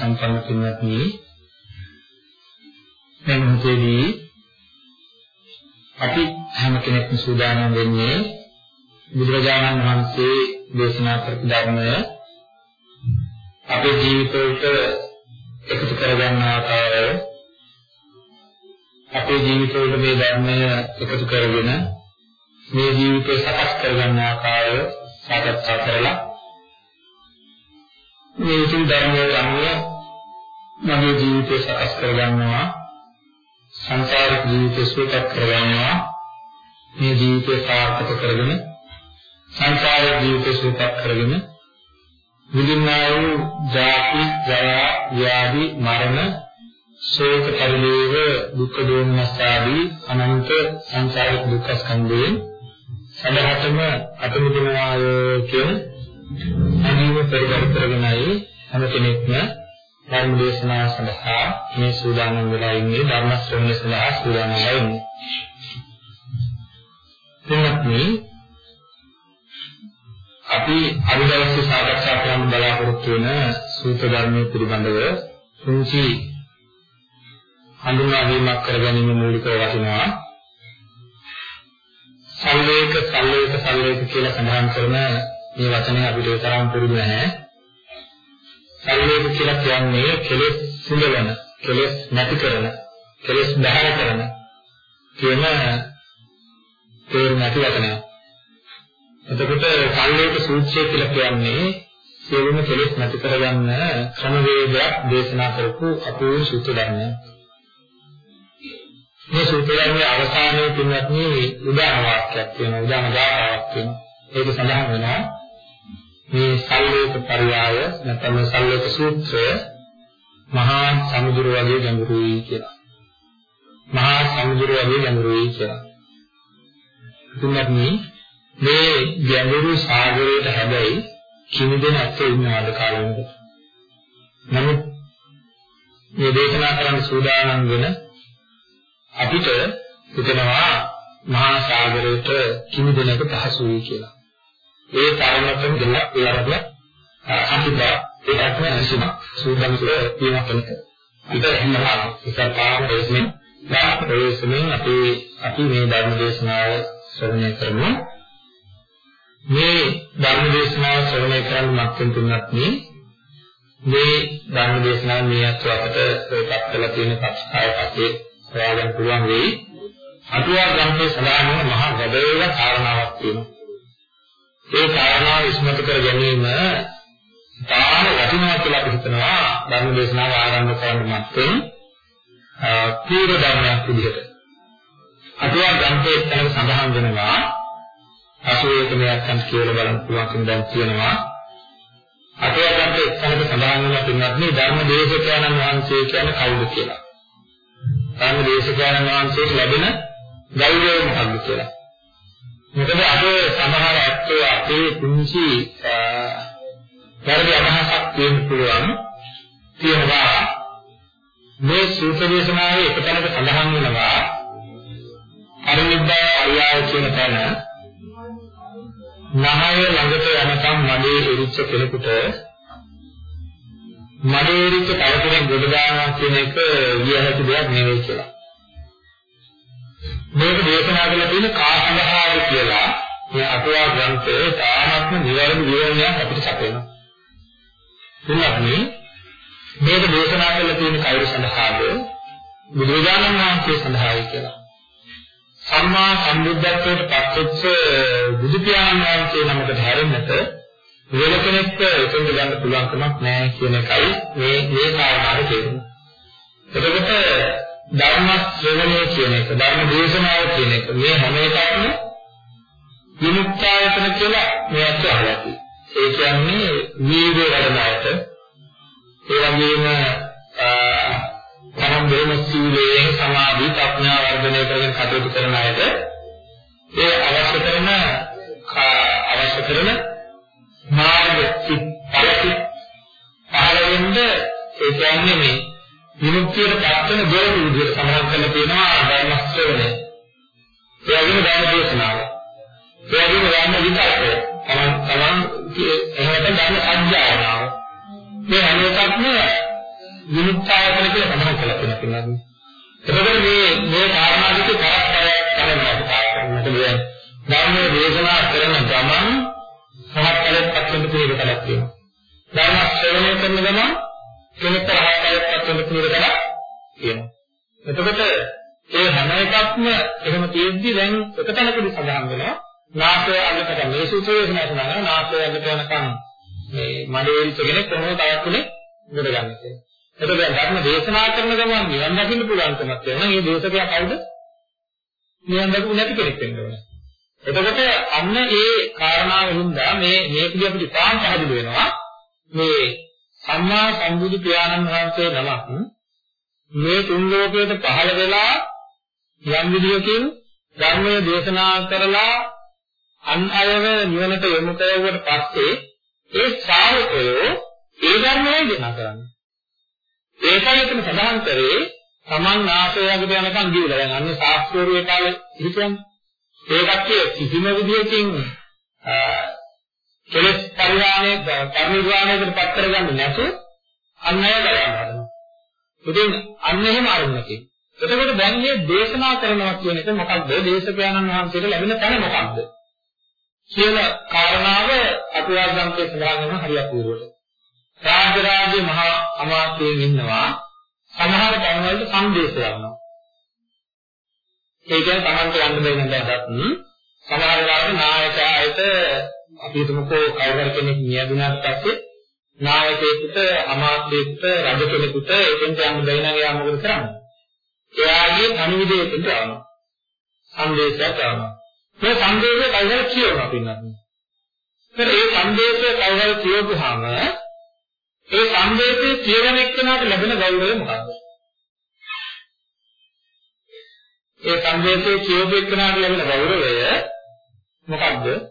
සදා බුද්ධ සම්පන්න පින්වත්නි මේ මොහොතේදී අපි හැම කෙනෙක්ම සූදානම් වෙන්නේ බුදුරජාණන් වහන්සේ දේශනා කරපු ධර්මය අපේ ජීවිතවලට එකතු කරගන්න ආකාරය අපේ ජීවිතවල මේ ධර්මය එකතු කරගෙන කරගන්නවා. මේ ජීවිතය සාර්ථක කරගෙන සංසාරික ජීවිතය සුවපත් කරගෙන විඳින්නා වූ ජාති ජරා ව්‍යාධි මරණ ශෝක පරිලේව දුක්ඛ දෝමනස් ආදී අනන්ත සංසාරික දුක්ඛ ස්කන්ධයෙන් සදහටම අතමිදෙනවාය කියන අනිව පරිවර්ත කරගෙනයි හැම කෙනෙක්ම ධර්ම දේශනාව සඳහා මේ සූදානම් වෙලා ඉන්නේ ධර්ම ශ්‍රවණය සඳහා සූදානම් වෙලා ඉන්නේ. එන්නත්නි අපි අද දවසේ සාකච්ඡා කරන්න බලාපොරොත්තු වෙන සූත්‍ර ධර්මයේ පිළිබඳව පුංචි හඳුනා ගැනීමක් කරගැනීම මූලිකව වටිනවා. සල්ලේක සල්ලේක සල්ලේක කියලා සඳහන් කරන මේ වචනේ අපිට තරම් පුරුදු නැහැ. සල්ලේක කියලා කියන්නේ කෙලෙස් සිඳවන, කෙලෙස් නැති කරන, කෙලෙස් බහර කරන කියන තේරුම් නැති වචනයක්. එතකොට සල්ලේක සූත්‍රය කියලා කියන්නේ සියලුම කෙලෙස් නැති කරගන්න ක්‍රමවේදයක් දේශනා කරපු අපූර්ව සූත්‍ර ධර්මයක්. මේ සූත්‍රයේ අවසානයේ පින්වත්නි උදාන වාක්‍යයක් තියෙනවා උදාන ගාථාවක් තියෙනවා ඒක සඳහන් වෙනවා මේ සල්ලේක පරියාය නැත්නම් සල්ලේක සූත්‍රය මහා සමුද්‍ර වගේ ගැඹුරුයි කියලා. මහා සමුද්‍ර වගේ ගැඹුරුයි කියලා. පින්වත්නි මේ ගැඹුරු සාගරයට හැබැයි කිමිදෙන ඇත්තෝ ඉන්නවාද කාලෙකට? නමුත් මේ දේශනා කරන්න සූදානම් වෙන අපිට හිතෙනවා මහා සාගරයට කිමි දෙනක පහසුයි කියලා. ඒ තරමටම දෙයක් ඒවද අපිට ඒකට ඇසුම සූදානම් කියන කෙනෙක්. ඒක හිමලා ඉස්සරහාම ප්‍රේසමෙන් නා ප්‍රේසමෙන් අපි අපි මේ ධර්ම දේශනාව ශ්‍රවණය කරමු. මේ ධර්ම දේශනාව ශ්‍රවණය කරන්න මත්තෙන් තුනක් නේ මේ ධර්ම දේශනාව මේ අත් අපට ප්‍රකාශ කරලා තියෙන පස්කාය පස්සේ හොයාගන්න පුළුවන් වෙයි. අටුවා ග්‍රන්ථයේ සඳහන් වන මහා ගැඹුරු කාරණාවක් තියෙනවා. ඒ කාරණාව ඉස්මතු කර ගැනීම තාම වටිනවා කියලා අපි හිතනවා ධර්ම දේශනාව ආරම්භ කරන්න මත්තෙන් පූර්ව ධර්මයක් විදිහට. අටුවා ග්‍රන්ථයේ එතන සඳහන් වෙනවා අසෝයක මෙයන්න් කියලා බලන්න පුළුවන් දැන් කියනවා අටුවා ග්‍රන්ථයේ එතන සඳහන් වෙන පින්වත්නි ධර්ම දේශකයන්න් වහන්සේ කියන්නේ කවුද කියලා. ධර්ම දේශකයන්න් වහන්සේට ලැබෙන ගෞරවය මොකක්ද කියලා. මොකද අද සමහර ඇත්තෝ අපේ පුංචි වැරදි අදහසක් තියෙන්න පුළුවන්. තියෙනවා මේ සූත්‍ර දේශනාවේ එක තැනක සඳහන් වෙනවා අරිනිබ්බා අරියාව කියන තැන නහය ළඟට යනකම් මඩේ ඉරිච්ච කෙනෙකුට මඩේරිච්ච කලකෙනෙක් ගොඩ දානවා කියන එක විය හැකි දෙයක් නෙවෙයි කියලා. මේක දේශනා කරලා තියෙන කාසඳහාර කියලා මේ අටුවා ග්‍රන්ථයේ තාමත්ම නිවැරදි විවරණයක් අපිට සැපෙනවා. එන්නත්නි මේක දේශනා කළ තියෙන කවුරු සඳහාද? බුදුරජාණන් වහන්සේ සඳහායි කියලා. සම්මා සම්බුද්ධත්වයට පත්වෙච්ච බුදු පියාණන් වහන්සේ නමකට හැරෙන්නට වෙන කෙනෙක්ට එතෙන්ට ගන්න පුළුවන් කමක් නැහැ කියන එකයි මේ මේ කාරණාව තේරුම. එතකොට ධර්ම ශ්‍රවණය කියන එක, ධර්ම දේශනාව කියන එක මේ හැම එකක්ම විමුක්තායතන කියලා මේ අත් අහලා තියෙනවා. ඒ කියන්නේ වීර්ය වැඩනායට ඒ වගේම තමන් දෙන සීලයෙන් සමාධි ප්‍රඥා වර්ධනය කරගෙන කටයුතු කරන අයට ඒ අවශ්‍ය කරන අවශ්‍ය කරන මාර්ග සිත් පළති පහළ වෙන්න ඒ කියන්නේ මේ විමුක්තියට පත්වන දොරටු විදිහට සඳහන් කරලා තියෙනවා ධර්ම ශ්‍රවණය. ඒ වගේම ධර්ම දේශනාව. ඒ වගේම ධර්ම විචාරය. තමන් තමන් එහෙමද ධර්ම අධ්‍යයනාව. මේ හැම එකක්ම විමුක්තායතන කියලා සඳහන් කරලා තියෙනවා. එතකොට මේ මේ කාරණා දෙක කරක්ටයක් කරන්නට පාඩමකට මේ ධර්ම දේශනා කරන ගමන් සමත්කලක් පත්වෙන්න තියෙන කලක් තියෙනවා. ධර්ම ශ්‍රවණය කරන ගමන් කෙනෙක් රහත්කලක් පත්වෙන්න තියෙන කලක් තියෙනවා. එතකොට ඒ හැම එකක්ම එහෙම තියෙද්දි දැන් එක තැනකදී සඳහන් වෙනවා නාසය අගට මේ සූත්‍රයේ සඳහන් නාසය අගට යනකම් මේ මඩේරිච්ච කෙනෙක් කොහොමද තවත් කෙනෙක් ගොඩ ගන්න කියලා. එතකොට දැන් ධර්ම දේශනා කරන ගමන් නිවන් දකින්න පුළුවන්කමක් තියෙනවා. මේ දේශකයා කවුද? නිවන් දකින්න නැති කෙනෙක් වෙන්න ඕනේ. එතකොට අන්න ඒ කාරණාව හින්දා මේ මේකදී අපිට තාම පැහැදිලි වෙනවා මේ සම්මා සම්බුදු පියාණන් වහන්සේ නමක් මේ තුන් ලෝකයට පහළ වෙලා යම් විදියකින් ධර්මයේ දේශනා කරලා අන් අයව නිවනට යොමු කරුවට පස්සේ ඒ ශ්‍රාවකයෝ ඒ ධර්මයයි දේශනා කරන්නේ. ඒකයි එතන සඳහන් කරේ තමන් ආශ්‍රයයකට යනකම් ගිහලා දැන් අන්න ශාස්ත්‍රීය කාලේ හිටියන්නේ. ඒ කට්ටිය කිසිම විදියකින් කෙලස් පරිහානේ පරිනිර්වාණයකට පත් කරගන්නේ නැතුව අන් අය බලන්න හදනවා. ඉතින් අන්න එහෙම අරුණකේ. එතකොට දැන් මේ දේශනා කරනවා කියන එක මොකක්ද? දේශකයන්න් වහන්සේට ලැබෙන තැන මොකක්ද? කියන කාරණාව අතුවාගම්කේ සඳහන් වෙන හරියක් විදිහට. රාජ්‍ය රාජ්‍ය මහා අමාත්‍යයෙන් ඉන්නවා සමහර තැන්වලට සංදේශ යනවා. ඒ කියන්නේ Tamanට යන්න බැරි නම් දැක්කත් සමහර වෙලාවට නායකයාට අපි හිතමුකෝ කවුරු කෙනෙක් මියදුනාට පස්සේ නායකයෙකුට අමාත්‍යෙකුට රජ කෙනෙකුට එතෙන්ට යන්න බැරි නම් එයා මොකද කරන්නේ? එයාගේ පණිවිඩයට යනවා. සංදේශයක් යනවා. මේ සංදේශය කවුරුහරි කියවනවා පින්නත්. ඒත් ඒ සංදේශය කවුරුහරි කියවපුවාම ඒ සංදේශයේ කියවන එක්කනට ලැබෙන ගෞරවය මොකක්ද? ඒ සංදේශයේ කියවපු එක්කනට ලැබෙන ගෞරවය මොකක්ද?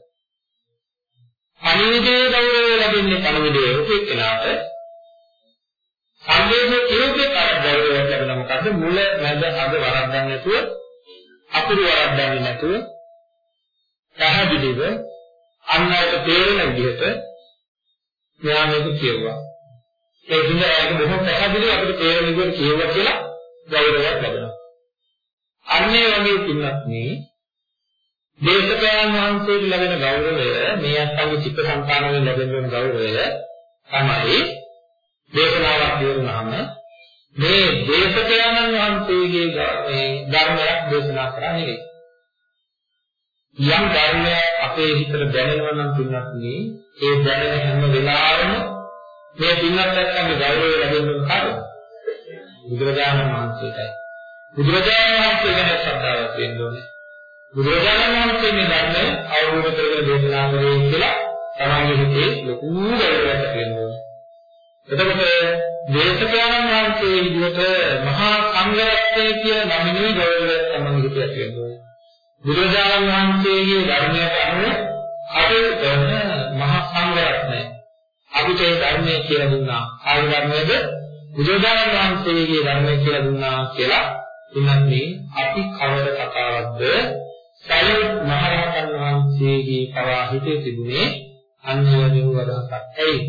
පණිවිඩයේ ගෞරවය ලැබෙන්නේ පණිවිඩයේ එක්කනට සංදේශයේ කියවපු එක්කනට ගෞරවය ලැබෙන මොකද්ද? මුල මැද අග වරද්දන්නේ නැතුව අකුරු වරද්දන්නේ නැතුව පැහැදිලිව අන්නයට තේරෙන විදිහට මෙයා මේක කියුවා. ඒ කියන්නේ ඒක බොහොම පැහැදිලිව අපිට තේරෙන විදිහට කියුවා කියලා ගෞරවයක් ලැබෙනවා. අන්නේ වගේ පින්නත් මේ දේශකයන් වහන්සේට ලැබෙන ගෞරවය මේ අත්ංග චිත්ත සංකාරයෙන් ලැබෙන වෙන ගෞරවය තමයි දේශනාවක් දිනුනහම මේ දේශකයන් වහන්සේගේ මේ ධර්මයක් දේශනා කරා නෙවෙයි. යම් ධර්මයක් අපේ හිතට දැනෙනවා නම් පින්නත් මේ ඒ දැනෙන හැම වෙලාවෙම මේ පින්නත් එක්කම ගෞරවය ලැබෙන්නේ කාටද? බුදුරජාණන් වහන්සේටයි. බුදුරජාණන් වහන්සේ ගැන ශ්‍රද්ධාවක් වෙන්න ඕනේ. බුදුරජාණන් වහන්සේ මේ ධර්මය අවබෝධ කරගෙන දේශනා කරේ කියලා තමන්ගේ හිතේ ලොකු ගෞරවයක් වෙන්න ඕනේ. එතකොට දේශකයන්න් වහන්සේ විදිහට මහා සංඝරත්නය කියන නමිනුයි ගෞරවයක් තමන්ගේ හිතේ ඇති වෙන්න ඕනේ. බුදුරජාණන් වහන්සේගේ ධර්මයට අනුව කටයුතු කරන මහා සංඝරත්නය අපිට ඒ ධර්මය කියලා දුන්නා. ආය ධර්මයේද බුදුරජාණන් වහන්සේගේ ධර්මය කියලා දුන්නා කියලා ඉන්නන්නේ අපි කවර කතාවක්ද? සරියුත් මහරහතන් වහන්සේගේ පවා හිතේ තිබුණේ අන්‍යවදින වදහසක්. ඇයි?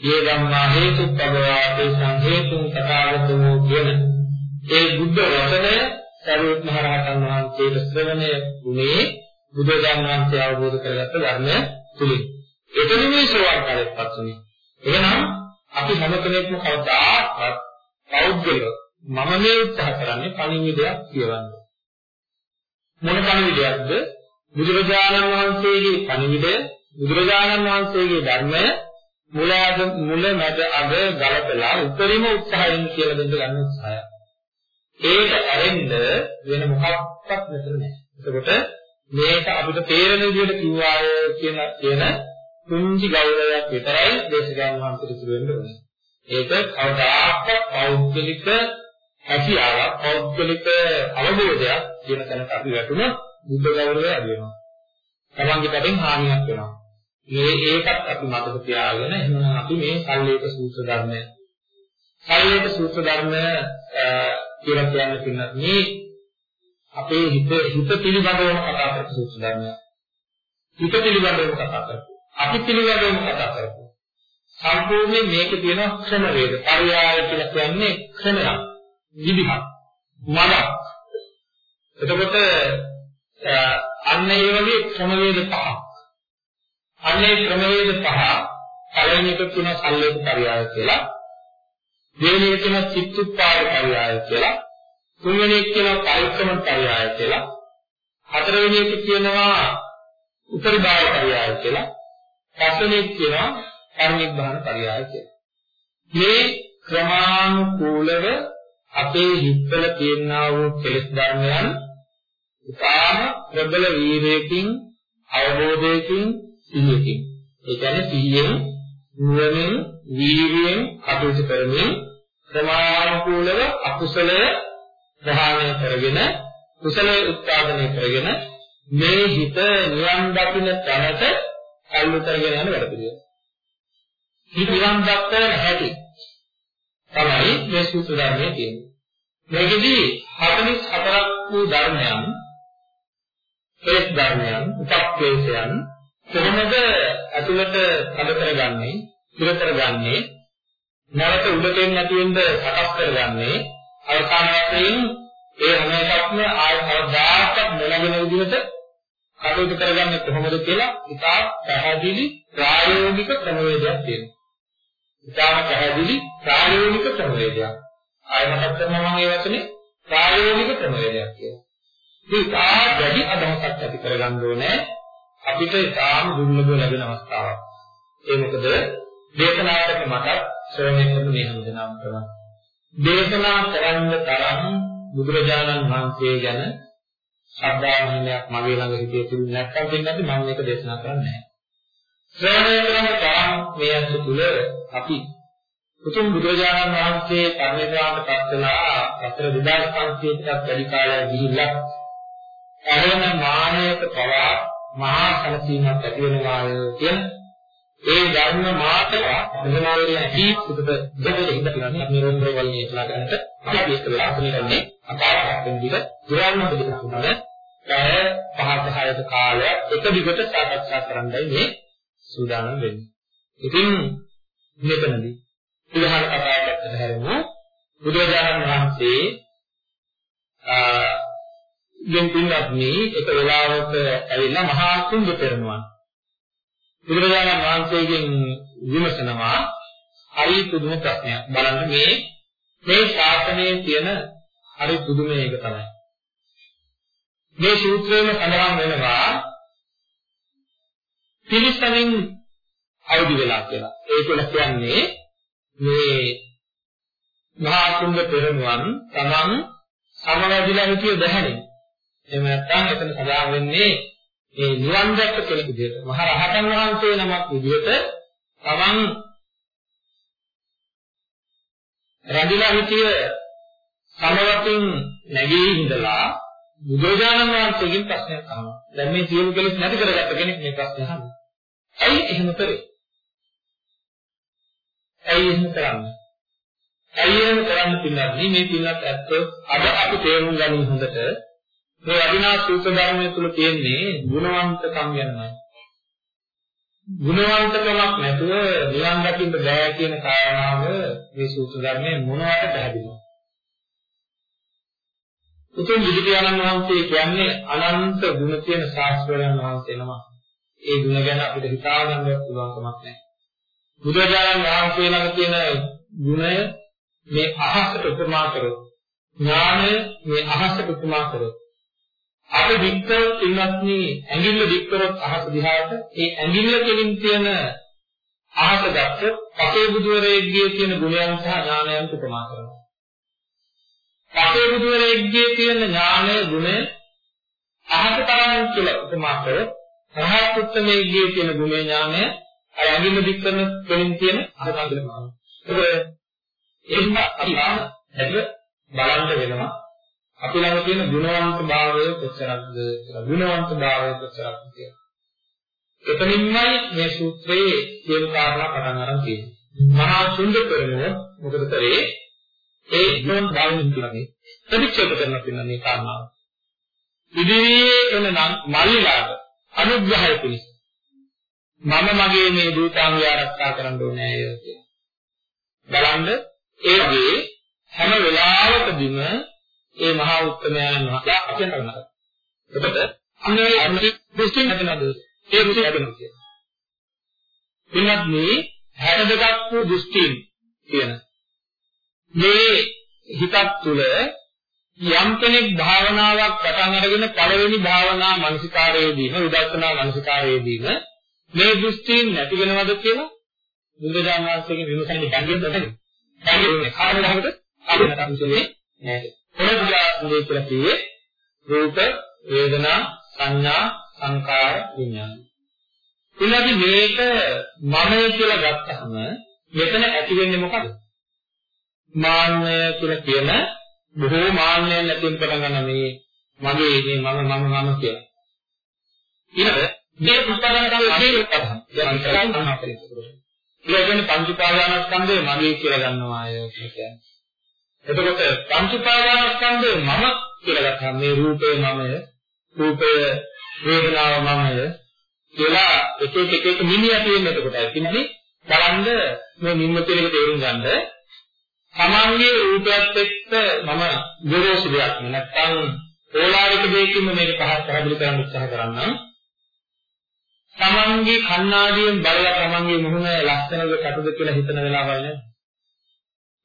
මේ ධම්මා හේතුප්පවවා තේ සංහේතුන් කතාවතෝ කියන ඒ බුද්ධ වචනය සරියුත් මහ රහතන් වහන්සේට ශ්‍රවණය වුණේ බුදුරජාණන් වහන්සේ අවබෝධ කරගත්ත ධර්මය තුලින්. එතන මේ සෝවාන් කාලයටපත් වුණේ. එහෙනම් අපි හැම කෙනෙක්ම කවදාවත් පෞද්ගලික මම මේ උත්සාහ කරන්නේ පණිවිඩයක් කියවන්න. මොන පණිවිඩයක්ද? බුදුරජාණන් වහන්සේගේ පණිවිඩය, බුදුරජාණන් වහන්සේගේ ධර්මය මුලද මුල මැද අග ගලපලා උපරිම උත්සාහයෙන් කියලා දෙන්න ගන්න උත්සාහය. ඒක ඇරෙන්න වෙන මොකක්වත් නැතර නෑ. එතකොට මේක අපිට තේරෙන විදිහට කිව්වාය කියන කියන කුංචි ගෞරවයක් විතරයි දේශගාන වහන්සේට ඉතුරු වෙන්න ඕනේ. ඒක කවදාකවත් පෞද්ගලික හැකියාවක් පෞද්ගලික අවබෝධයක් කියන තැනට අපි වැටුණොත් බුද්ධ ගෞරවය අඩු වෙනවා. තමන්ගේ පැත්තෙන් හානියක් වෙනවා. මේ ඒකත් අපි මතක තියාගෙන එහෙනම් අපි මේ සල්ලේක සූත්‍ර ධර්මය සල්ලේක සූත්‍ර ධර්මය කියලා කියන්නේ පින්නත් මේ අපේ හිත හිත පිළිබඳවම කතා කරපු සූත්‍ර ධර්මය. හිත පිළිබඳවම කතා කරපු. අපි පිළිබඳවම කතා කරපු. සම්පූර්ණයෙන් මේක තියෙන ක්‍රම වේද. පරියාය කියලා කියන්නේ ක්‍රමයක්. විදිහක්. මනක්. එතකොට අන්න ඒ වගේ ක්‍රම වේද පහක්. අන්නේ ක්‍රම වේද පහ පළවෙනි එක කියන සල්ලේක පරියාය කියලා. දෙවෙනි එක කියන චිත්තුප්පාද පරියාය කියලා. තුන්වෙනි එක කියනවා පරික්‍රම පරියාය කියලා. හතරවෙනි එක කියනවා උපරිභාව පරියාය කියලා. පස්වෙනි එක කියනවා පරිනිබ්බාන පරියාය කියලා. මේ ක්‍රමානුකූලව අපේ හිතවල තියෙනා වූ කෙලෙස් ධර්මයන් ඉතාම ප්‍රබල වීර්යයෙන් අවබෝධයකින් සිහියකින් ඒ කියන්නේ සිහියෙන් නුවණින් වීර්යයෙන් කටයුතු කරමින් ක්‍රමානුකූලව අකුසලය ප්‍රහාණය කරගෙන කුසලයේ උත්පාදනය කරගෙන මේ හිත නිවන් දකින්න තැනට අල්ලු කරගෙන යන වැඩ පිළිවෙල. හිත නිවන් දක්වන හැටි තමයි මේ සූත්‍ර ධර්මයේ තියෙන්නේ. මේකෙදී 44ක් වූ ධර්මයන් එක් ධර්මයන් උපක්ලේශයන් කොහොමද ඇතුළට කඩ කරගන්නේ, ඉර කරගන්නේ, නැවත උඩටින් නැතිවෙන්න සකස් කරගන්නේ අවසාන වශයෙන් ඒ හැම එකක්ම ආය කවදාකවත් නොලැබෙන විදිහට කටයුතු කරගන්නේ කොහොමද කියලා ඉතා පැහැදිලි ප්‍රායෝගික ක්‍රමවේදයක් තියෙනවා. ඉතාම පැහැදිලි ප්‍රායෝගික ක්‍රමවේදයක්. ආය මතක් කරනවා මම ඒ වචනේ ප්‍රායෝගික ක්‍රමවේදයක් කියලා. මේ ඉතා වැඩි අදහසක් ඇති කරගන්න ඕනේ අපිට ඉතාම දුර්ලභව ලැබෙන අවස්ථාවක්. ඒ මොකද දේශනාවට මට ශ්‍රවණය කරන මේ හැමදෙනාම කරනවා. දේශනා කරන්න තරම් බුදුරජාණන් වහන්සේ ගැන ශ්‍රද්ධාවන්‍යයක් මගේ ළඟ හිතේ තිබුණ නැත්නම් දෙන්නත් මම මේක දේශනා කරන්නේ නැහැ. ශ්‍රවණය කරන තරම් මේ අසු තුල අපි උතුම් බුදුරජාණන් වහන්සේ පරිණිරවාණයට පත් වෙලා අතර 2500කට වැඩි කාලයක් ගිහිල්ලා ඇරෙන මානයක පවා මහා සැලසීමක් ඇති වෙනවා කියන ඒ ධර්ම මාතක ප්‍රතිමාවලිය ඇති සුදුද දෙකේ හිත පිළිගන්නේ අපි රෝම වලින් ඉස්ලා ගන්නට අපි ඒක වෙලා අසුනිකන්නේ අපාරක් වෙන විදිහ දුරන්න දෙක තුනද පැය පහක හයක කාලය එක දිගට සාකච්ඡා කරන්නයි මේ සූදානම් වෙන්නේ. ඉතින් මෙතනදී ඉලහල් කතාවකට හැරෙමු බුදුරජාණන් වහන්සේ ආ යෙන් පින්වත් මේ එක වෙලාවක ඇවිල්ලා මහා කුංග පෙරණුවන් බුදුරජාණන් වහන්සේගෙන් විමසනවා හරි පුදුම ප්‍රශ්නයක්. බලන්න මේ මේ ශාසනයේ තියෙන හරි පුදුම එක තමයි. මේ සූත්‍රයේම සඳහන් වෙනවා පිරිසමින් අවදි වෙලා කියලා. ඒක කියන්නේ මේ මහා කුංග පෙරණුවන් තමන් සමවැදිලා හිටිය බැහැනේ. එහෙම නැත්නම් එතන සඳහන් වෙන්නේ ඒ නිවන් දැක්ක කෙනෙක් විදිහට මහ රහතන් වහන්සේ නමක් විදිහට තමන් රැඳිලා හිටිය සමවතින් නැගී ඉඳලා බුදුරජාණන් වහන්සේගෙන් ප්‍රශ්නයක් අහනවා. දැන් මේ සියලු කෙලෙස් නැති කරගත්ත කෙනෙක් මේ ප්‍රශ්නේ අහන්නේ. ඇයි එහෙම කරේ? ඇයි එහෙම කරන්නේ? ඇයි එහෙම කරන්න පිළිගන්නේ මේ පිළිගත් ඇත්ත අද අපි තේරුම් ගන්න හොඳට මේ අදිනා සූත්‍ර ධර්මයේ තුල තියෙන්නේ ගුණවන්තකම් ගැනමයි. ගුණවන්තකමක් නැතුව නිවන් දකින්න බෑ කියන කාරණාව මේ සූත්‍ර ධර්මයේ මොනවට පැහැදිලිද? උතුම් බුදුපියාණන් වහන්සේ කියන්නේ අනන්ත ගුණ තියෙන ශාස්ත්‍රයන් වහන්සේ නම. ඒ ගුණ ගැන අපිට හිතා ගන්න පුළුවන් කමක් නැහැ. බුදුරජාණන් වහන්සේ ළඟ තියෙන ගුණය මේ අහසට උපමා කරොත් ඥානය මේ අහසට උපමා කරොත් අපි වික්කරොත් ඉන්නත්නි ඇඟිල්ල වික්කරොත් අහස දිහාට ඒ ඇඟිල්ල කෙලින් තියෙන අහස ගත්තොත් පසේ බුදුරෙක්ගේ තියෙන ගුණයන් සහ ඥානයන් උපමා කරනවා. පසේ බුදුරෙක්ගේ තියෙන ඥානය ගුණය අහස තරම් කියලා උපමා කරොත් රහත් උත්තමයේ තියෙන ගුණ ඥානය අර ඇඟිල්ල වික්කරන කෙලින් තියෙන අහස අඳුරනවා. ඒක එහෙම අපි හැබැයි බලන්න වෙනවා අපි ළඟ තියෙන ගුණවන්ත භාවය කොච්චරක්ද කියලා ගුණවන්ත භාවය කොච්චරක්ද කියලා. එතනින්මයි මේ සූත්‍රයේ කියන කාරණා පටන් ගන්න තියෙන්නේ. මහා සුන්දර කරන මොකද කරේ? ඒ ගුණ භාවයෙන් කියන්නේ ප්‍රතික්ෂේප කරන පින්න මේ කාරණාව. ඉදිරියේ එන මල්ලිලාට අනුග්‍රහය පිණිස මම මගේ මේ දූතාංගය ආරක්ෂා කරන්න ඕනේ කියලා. බලන්න ඒ වගේ හැම වෙලාවකදීම ඒ මහා උත්තමයන් වහන්සේ අපෙන් කරනවා. එතකොට අන්නේ අන්නේ දෘෂ්ටි නැතනද? ඒ දෘෂ්ටි නැතනද කියන්නේ. පින්වත් මේ 62ක් වූ දෘෂ්ටි කියන මේ හිතක් තුළ යම් කෙනෙක් භාවනාවක් පටන් අරගෙන පළවෙනි භාවනා මානසිකාරයේදීම විදර්ශනා මානසිකාරයේදීම මේ දෘෂ්ටීන් නැති වෙනවද කියලා බුදුරජාණන් වහන්සේගේ විමසන්නේ දැඟෙන්නට නෙවෙයි. දැඟෙන්නේ කාරණාවකට අපිට අන්තිමේ නෑ. මොනවද කියලා කිව්වේ? රූප, වේදනා, සංඥා, සංකාර, විඥාන. ඊළඟට මේක මමයි කියලා ගත්තහම මෙතන ඇති වෙන්නේ මොකද? මාන්නය කියලා කියන බොහෝ මාන්නයන් ඇතිවෙන පටන් ගන්න මේ මගේ මේ මම මම මම කියලා. ඊළඟ මේ උත්පාදනකම් අදේ උත්පාදන. යම් කරන් තමයි කරන්නේ. ඒ කියන්නේ පංච උපාදානස්කන්ධය මගේ කියලා ගන්නවා අය කියන්නේ. එතකොට පංච උපාදානස්කන්ධය මම කියලා ගත්තාම මේ රූපේ මමය, රූපය වේදනාව මමය කියලා එක එක එක එක මිනිහ ඇති වෙන්නේ එතකොට. ඉතින්දී බලන්න මේ නිම්ම කියන එක තේරුම් ගන්න තමන්ගේ රූපයත් එක්ක මම ගොරෝසු දෙයක් නැත්නම් ඕලාරික දෙයකින්ම මේක පැහැදිලි කරන්න උත්සාහ කරන්නම්. තමන්ගේ කණ්ණාඩියෙන් බලලා තමන්ගේ මුහුණ ලස්සනද කටුද කියලා හිතන වෙලාවල් නේද?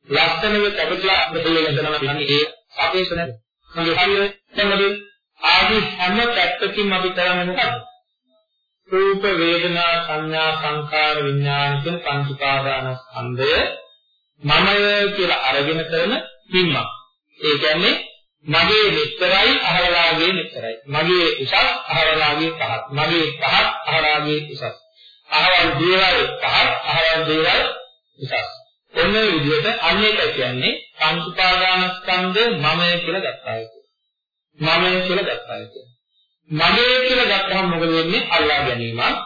ලස්සනව කැපිලා අපිට යනවා කියන්නේ ඒ අපේස නැද? මගේ හරිය දැන් ආදී හැම පැත්තකින්ම අපි කරන්නේ මොකක්ද? රූප වේදනා සංඥා සංකාර විඥාන කියන පංච උපාදානස්කන්ධය මමය කියලා අරගෙන කරන පින්මක්. ඒ කියන්නේ මගේ මෙතරයි අහවලාගේ මෙතරයි. මගේ උසස් අහවලාගේ පහත්. මගේ පහත් අහවලාගේ උසස්. අහවල් දේවල් පහත් අහවල් දේවල් උසස්. එන්න විදිහට අනේක කියන්නේ පංච උපාදානස්කන්ධ මමය කියලා ගත්තා ඒක. මමය කියලා ගත්තා ඒක. මගේ කියලා ගත්තහම මොකද වෙන්නේ? අල්ලා ගැනීමක්.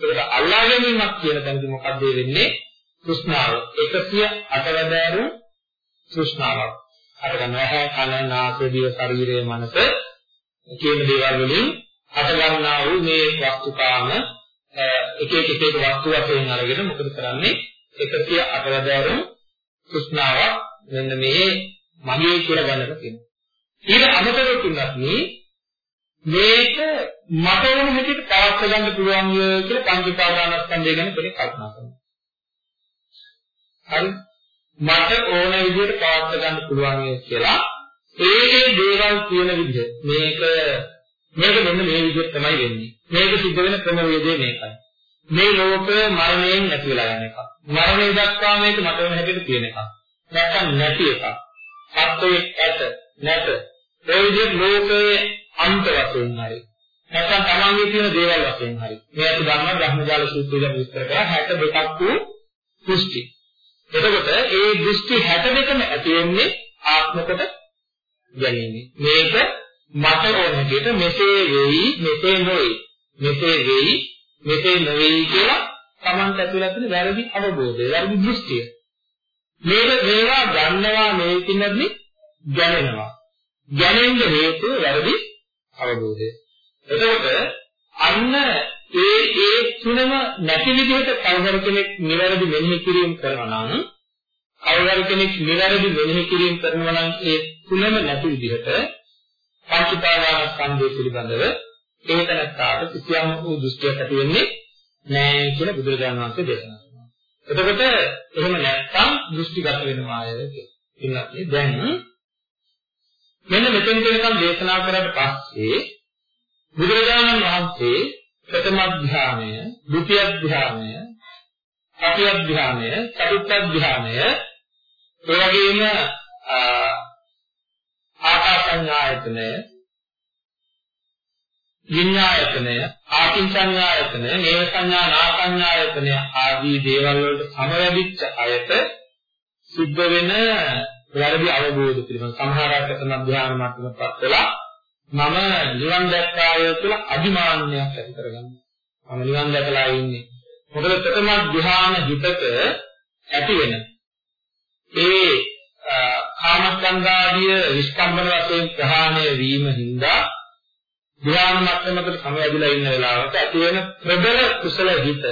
ඒක අල්ලා ගැනීමක් කියන තැනදී මොකද වෙන්නේ? තෘෂ්ණාව. 108 වැදෑරු තෘෂ්ණාවක්. අර ගන්නවා කන නාසය දිව ශරීරය මනස කියන දේවල් වලින් හට ගන්නා වූ මේ වස්තුකාම එක එක එක වස්තු වශයෙන් අරගෙන මොකද කරන්නේ 108 වැදෑරු තෘෂ්ණාවක් මෙන්න මේ මගේ කියලා ගන්නට තියෙනවා. ඊට අමතරව තුනක් මේ මේක මට වෙන හැටියට පවත් ගන්න පුළුවන් කියලා පංච උපාදානස්කන්ධය ගැන කෙනෙක් කල්පනා කරනවා. හරි මට ඕන විදිහට පවත් ගන්න පුළුවන් කියලා ඒ ඒ දේවල් කියන විදිහ මේක මේක මෙන්න මේ විදිහට තමයි වෙන්නේ. මේක සිද්ධ වෙන ක්‍රමවේදය මේකයි. මේ ලෝකය මරණයෙන් නැති වෙලා යන එක. මරණය දක්වා මේක මට වෙන හැටියට තියෙන එකක්. නැත්නම් නැති එකක්. සත්‍යයේ ඇත නැත. ඒ විදිහට ලෝකයේ අන්ත වශයෙන් හරි. නැත්නම් තමන්ගේ තියෙන දේවල් වශයෙන් හරි. මේ අපි ධර්ම බ්‍රහ්මජාල සූත්‍රයෙන් විස්තර කරා 62ක් වූ දෘෂ්ටි. එතකොට ඒ දෘෂ්ටි 62ම ඇති වෙන්නේ ආත්ම කොට ගැනීම. මේක මට ඕන විදිහට මෙසේ වෙයි, මෙසේ නොවේ. මෙසේ වෙයි, මෙසේ නොවේ කියලා Tamanට ඇතුළත් වෙන වැරදි අවබෝධය, වැරදි දෘෂ්ටිය. මේක මේවා ගන්නවා මේකිනදී ගැනෙනවා. ගැනෙන්න හේතුව වැරදි අවබෝධය. එතකොට අන්න ඒ ඒ තුනම නැති විදිහට කවුරු කෙනෙක් නිවැරදි මෙනෙහි කිරීම කරනවා නම් කවුරු කෙනෙක් නිවැරදි මෙනෙහි කිරීම කරනවා නම් ඒ තුනම නැති විදිහට පංචපාදානස්කන්ධය පිළිබඳව ඒකනත්තාට කිසියම් වූ දෘෂ්ටියක් ඇති වෙන්නේ නැහැ කියලා බුදුරජාණන් වහන්සේ දේශනා කරනවා. එතකොට එහෙම නැත්තම් දෘෂ්ටිගත වෙනවා කියලා. දැන් මෙන්න මෙතන දෙනකම් දේශනා කරාට පස්සේ බුදුරජාණන් වහන්සේ ප්‍රථම ධ්‍යානය, ဒုတိ ය ධ්‍යානය, තෘතිය ධ්‍යානය, චතුර්ථ ධ්‍යානය, ඒ වගේම ආකාසඤ්ඤායතනය, විඤ්ඤායතනය, ආකින්චඤ්ඤායතනය, නේව සංඥා, නාසඤ්ඤායතනය ආදී දේවල් වලට සමවැදිච්ච අයට සිද්ධ වෙන වැරදි අවබෝධ පිළිබඳ සමහර අය ප්‍රථම ධ්‍යාන මට්ටමටපත් වෙලා මම නිවන් දැක්කාය කියලා අදිමාන්නයක් ඇති කරගන්නවා. මම නිවන් දැකලා ඉන්නේ. මොකද ප්‍රථම ධ්‍යාන හිතක ඇති වෙන ඒ කාමස්කන්ධාදිය විස්කම්බන වශයෙන් ප්‍රහාණය වීම හින්දා ධ්‍යාන මට්ටමකට සමවැදිලා ඉන්න වෙලාවට ඇති වෙන ප්‍රබල කුසල හිත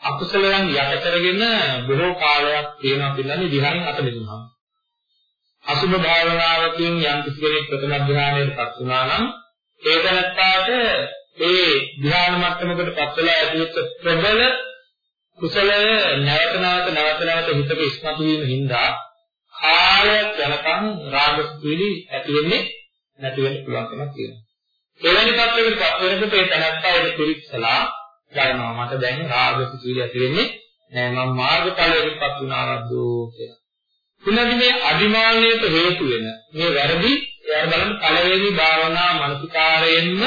අකුසලයන් යට කරගෙන බොහෝ කාලයක් තියෙනවා කියන්නේ ධ්‍යානෙන් අත මිදුනහම. අසුභ භාවනාවකින් යම් කිසි කෙනෙක් ප්‍රථම ධ්‍යානයටපත් වුණා නම් ඒ තැනත්තාට ඒ ධ්‍යාන මට්ටමකටපත් වෙලා ඇතිවෙච්ච ප්‍රබල කුසලය නැවත නැවත නැවත නැවත හිතක ඉස්මතු වීම හින්දා කාලයක් යනකම් රාග සුවිලි ඇති වෙන්නේ නැති වෙන්න පුළුවන්කමක් තියෙනවා. එවැනි තත්ත්වයකටපත් වෙනකොට ඒ තැනත්තා ඒක පිළිස්සලා ගන්නවා මට දැන් රාග සුවිලි ඇති වෙන්නේ නෑ මම මාර්ගඵලයකටපත් වුණාවද්ද කියලා. තුනදී මේ අදිමානයට හේතු වෙන මේ වැරදි එයාට බලන්න පළවෙනි භාවනා මානසිකාරයෙන්ම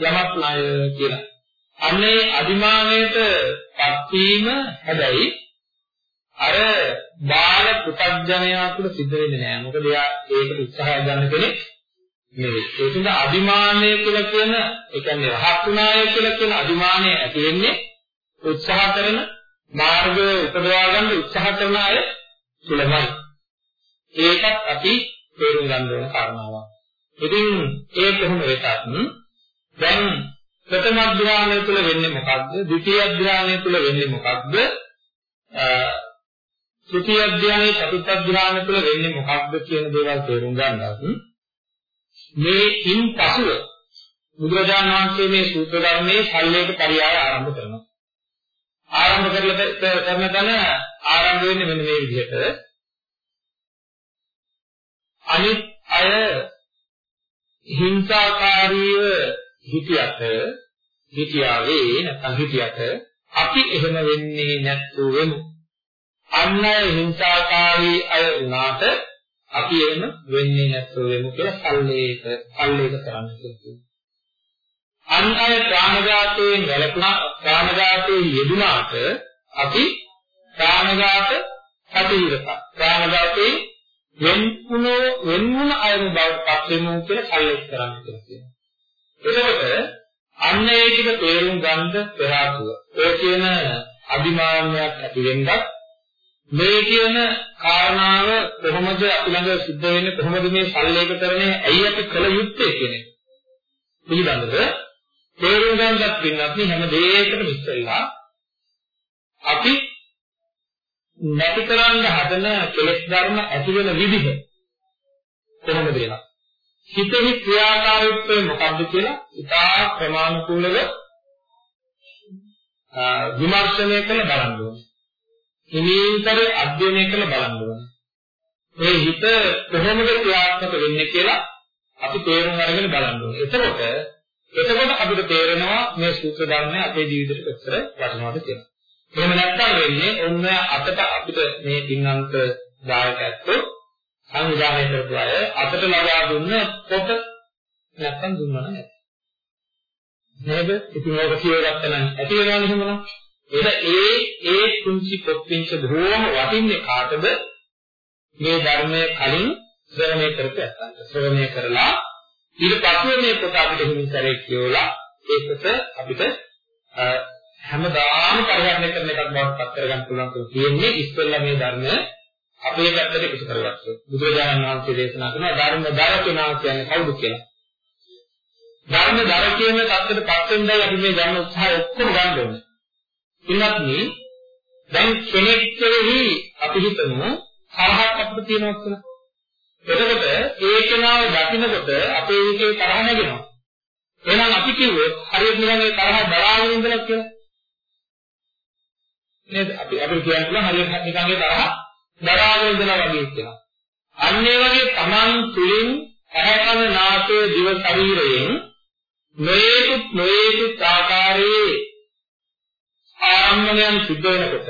යමක් ණය කියලා. අන්නේ අදිමානයට පත්වීම හැබැයි අර බාල පුතඥයා තුළ සිද්ධ වෙන්නේ නැහැ. මොකද එයා ඒකට උත්සාහය ගන්න කෙනෙක් නෙවෙයි. ඒක නිසා අදිමානය කියලා කියන ඒ කියන්නේ රහත් උනාය කියලා කියන අදිමානය ඇති වෙන්නේ උත්සාහ කරන මාර්ගය උපදවා ගන්න උත්සාහ කරන අය තුළමයි. ඒකත් අපි තේරුම් ගන්න ඕන කාරණාවක්. ඉතින් ඒ කොහොම වෙතත් දැන් ප්‍රථම ධ්‍යානය තුල වෙන්නේ මොකද්ද? ද්විතීයි ධ්‍යානය තුල වෙන්නේ මොකද්ද? තෘතීයි ධ්‍යානය, චතුර්ථ ධ්‍යානය තුල වෙන්නේ මොකක්ද කියන දේවල් තේරුම් ගන්නත් මේ ඉන් පසුව බුදුරජාණන් වහන්සේ මේ සූත්‍ර ධර්මයේ සල්ලේක පරියාය ආරම්භ කරනවා. ආරම්භ කරලා කරන තැන ආරම්භ වෙන්නේ මෙන්න මේ විදිහට අනිත් අය හිංසාකාරීව හිතියට හිතියාවේ නැත්නම් හිතියට අපි එහෙම වෙන්නේ නැත්තු වෙමු. අන් අය හිංසාකාරී අය වුණාට අපි එහෙම වෙන්නේ නැත්තු වෙමු කියලා සල්ලේක සල්ලේක කරන්න කියනවා. අන් අය ප්‍රාණඝාතයෙන් වැළකුණා ප්‍රාණඝාතයෙන් යෙදුනාට අපි ප්‍රාණඝාත කටයුතු ප්‍රාණඝාතයෙන් වෙන්ුණෝ වෙන්ුණ අයම බවට පත් වෙනු කියලා සල්ලේක කරන්න කියනවා. එතකොට අන්න ඒ ටික තේරුම් ගන්න ප්‍රයාසුව. ඒ කියන අභිමානයක් ඇති වෙන්නත් මේ කියන කාරණාව කොහොමද අපි ළඟ සිද්ධ වෙන්නේ කොහොමද මේ සල්ලේකකරණය ඇයි අපි කළ යුත්තේ කියන එක. පිළිබඳව තේරුම් ගන්නත් පින්නත් හැම දෙයකටම ඉස්සෙල්ලා අපි නැති කරන්න හදන කෙලෙස් ධර්ම ඇති වෙන විදිහ කොහොමද වෙලා හිතෙහි ක්‍රියාකාරීත්වය මොකක්ද කියලා ඉතා ප්‍රමාණිකූලව විමර්ශනය කළ බලන්න ඕනේ. හිමීතර අධ්‍යයනය කළ බලන්න ඕනේ. මේ හිත කොහොමද ක්‍රියාත්මක වෙන්නේ කියලා අපි තේරුම් අරගෙන බලන්න ඕනේ. එතකොට එතකොට අපිට තේරෙනවා මේ සූත්‍ර ධර්මය අපේ ජීවිතේට කොච්චර වටිනවද කියලා. එහෙම නැත්නම් වෙන්නේ ඔන්න අතට අපිට මේ පින්නන්ත දායක ඇත්තෝ සංවිධානය කරපු අය අතට ලබා දුන්න පොත නැත්තම් දුන්නා නෑ. නේද? ඉතින් ඔබ කියවගත්ත නම් ඇති වෙනවනේ එහෙමනම්. එද ඒ ඒ කුංචි පොත්පින්ච බොහෝම වටින්නේ කාටද? මේ ධර්මයේ කලින් ශ්‍රවණය කරපු ඇත්තන්ට. ශ්‍රවණය කරලා ඊට පස්සේ මේ පොත අපිට හිමින් සැරේ කියවලා ඒකට අපිට හැමදාම පරිහරණය කරන එකක් බවට පත් කරගන්න පුළුවන්කම තියෙන්නේ ඉස්සෙල්ලා මේ ධර්මය අපේ පැත්තට එකතු කරගත්තොත් බුදුරජාණන් වහන්සේ දේශනා කරන ධර්ම දර කෙනා කියන්නේ කවුද කියලා. ධර්ම දර කියන தත්තට පත් වෙනදයි අපි මේ ගන්න උත්සාහය ඔක්කොම ගන්න ඕනේ. ඉන්නත්නි දැන් කෙනෙක් කෙරෙහි අපි හිතමු තරහක් අපිට තියෙනවා කියලා. එතකොට ඒ කෙනාව දකින්නකොට අපේ හිතේ තරහ නැගෙනවා. එහෙනම් අපි කිව්වොත් හරියට නිකන් ඒ තරහ බලාගෙන ඉඳලා කියලා. නේද? අපි අපිට කියන්න පුළුවන් හරියට නිකන්ගේ තරහ දරාගෙන ඉඳලා වගේ කියලා. අන්න ඒ වගේ Taman තුලින් ඇහැකන නාසය දිව ශරීරයෙන් නොයෙකුත් නොයෙකුත් ආකාරයේ ආරම්භණයන් සිද්ධ වෙනකොට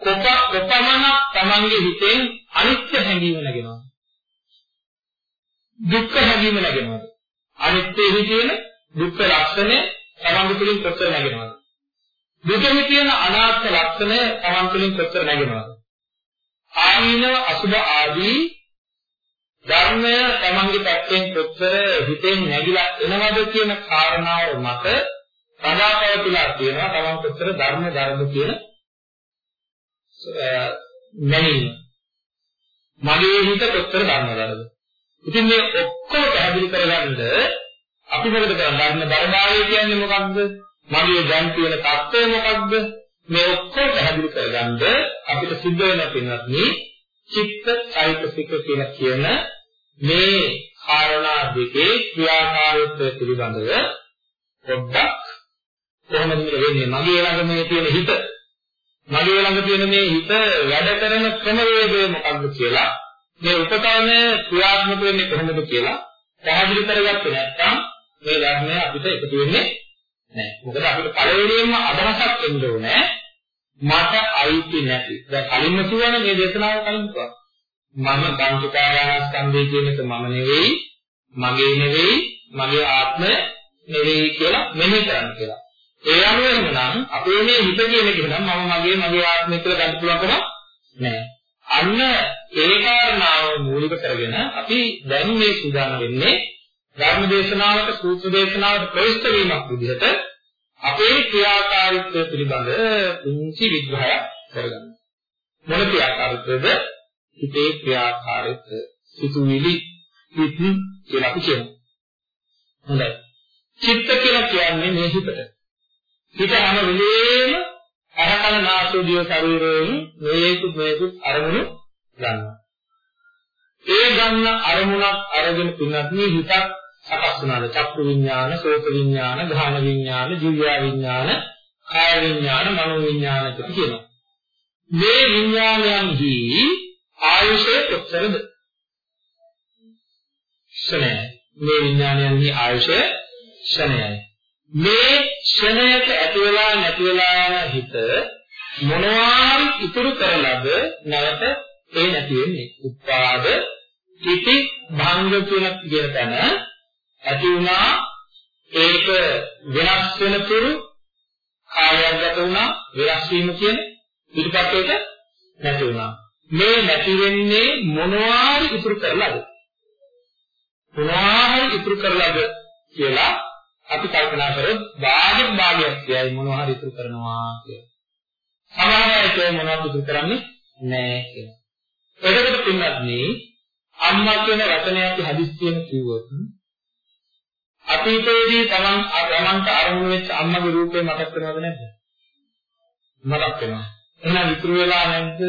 කොප කොපමණක් Tamanගේ හිතෙන් අනිත්‍ය හැඟීම නැගෙනවා. දුක්ඛ හැඟීම නැගෙනවා. අනිත්‍යෙහි තියෙන දුක්ඛ ලක්ෂණය තමන් තුළින් කොච්චර නැගෙනවද? දුකෙහි තියෙන අනාත්ම ලක්ෂණය තමන් තුළින් කොච්චර නැගෙනවද? ආනීන අසුභ ආදී ධර්මය තමන්ගේ පැත්තෙන් කොච්චර හිතෙන් නැగిලා එනවද කියන කාරණාව මත සදාපවතිලා තියෙනවා තමන් කොච්චර ධර්ම ධර්ම කියන නැණීම. මගේ හිත කොච්චර ධර්මවලද? ඉතින් මේ ඔක්කොම පැහැදිලි කරගන්න අපි මොකද කරන්නේ? ධර්ම ධර්මාවය කියන්නේ මොකක්ද? මගේ දැන් තියෙන தත්ත්වය මොකක්ද? මේ ඔක්කොම පැහැදිලි කරගන්න අපිට සිද්ධ වෙන පින්වත් මේ චිත්ත චෛතසික කියලා කියන මේ කාරණා දෙකේ ක්‍රියාකාරීත්වය පිළිබඳව පොඩ්ඩක් කොහොමද මේක වෙන්නේ? මගේ ළඟ මේ තියෙන හිත මගේ ළඟ තියෙන මේ හිත වැඩ කරන ක්‍රමවේදය මොකක්ද කියලා මේ උපකරණය ක්‍රියාත්මක වෙන්නේ කොහොමද කියලා පැහැදිලි කරගත්තේ නැත්නම් මේ ධර්මය අපිට එකතු වෙන්නේ නැහැ. මොකද අපිට පළවෙනියෙන්ම අදහසක් එන්න ඕනේ මට අයිති නැති. දැන් කලින්ම කියවනේ මේ දේශනාව කලින් කිව්වා. මම පංචකාරාස්කන්ධය කියන එක මම නෙවෙයි, මගේ නෙවෙයි, මගේ ආත්මය නෙවෙයි කියලා මෙහෙ කරන්න කියලා. ඒ අනුව එහෙනම් අපේ මේ හිත කියන එක නම් මම මගේ මගේ ආත්මය කියලා ගන්න පුළුවන්කම නැහැ. අන්න ඒ කාරණාව මූලික කරගෙන අපි දැන් මේ සූදානම් වෙන්නේ ධර්ම දේශනාවට සූත්‍ර දේශනාවට ප්‍රවිෂ්ඨ වීමක් විදිහට අපේ ක්‍රියාකාරීත්වය පිළිබඳ පුංචි විග්‍රහයක් කරගන්න. මොන ක්‍රියාකාරීත්වද? හිතේ ක්‍රියාකාරීත්වය. සිතුවිලි හිත කියලා අපි කියනවා. හොඳයි. චිත්ත කියලා කියන්නේ මේ හිතට. හිත හැම වෙලේම අරකන නාසෝදිය ශරීරයෙන් මේකුත් මේකුත් අරමුණු ගන්නවා. ඒ ගන්න අරමුණක් අරගෙන පින්නත් මේ හිතක් සකස් වුණාද චක්කු විඥාන, සෝත විඥාන, ධාන විඥාන, ජීව විඥාන, කාය විඥාන, මනෝ විඥාන කියලා කියනවා. මේ විඥානයන්හි ආයුෂය කොච්චරද? ක්ෂණයයි. මේ විඥානයන්හි ආයුෂය ක්ෂණයයි. මේ ක්ෂණයට ඇති වෙලා නැති වෙලා යන හිත මොනවා ඉතුරු කරලද නැවත ඒ නැති වෙන්නේ. උපාද තිති භංග කියන කියන තැන ඇති වුණා ඒක වෙනස් වෙන තුරු කාලයක් ගත වුණා වෙනස් වීම කියන ඊට පස්සේ ඒක නැති වුණා. මේ නැති වෙන්නේ මොනවාරි ඉතුරු කරලාද? මොනවාරි ඉතුරු කරලාද කියලා අපි කල්පනා කරොත් භාගයක් භාගයක් කියයි මොනවා හරි ඉතුරු කරනවා කියලා. සමහර අය කිය මොනවද ඉතුරු කරන්නේ නැහැ කියලා. එතකොට පින්නත් මේ අම්මා කියන වචනය අපි හදිස්සියෙන් කිව්වොත් අතීතයේදී තමන් තමන්ට අරමුණු වෙච්ච අම්මගේ රූපේ මතක් වෙනවද නැද්ද? මතක් වෙනවා. එහෙනම් ඉතුරු වෙලා නැද්ද?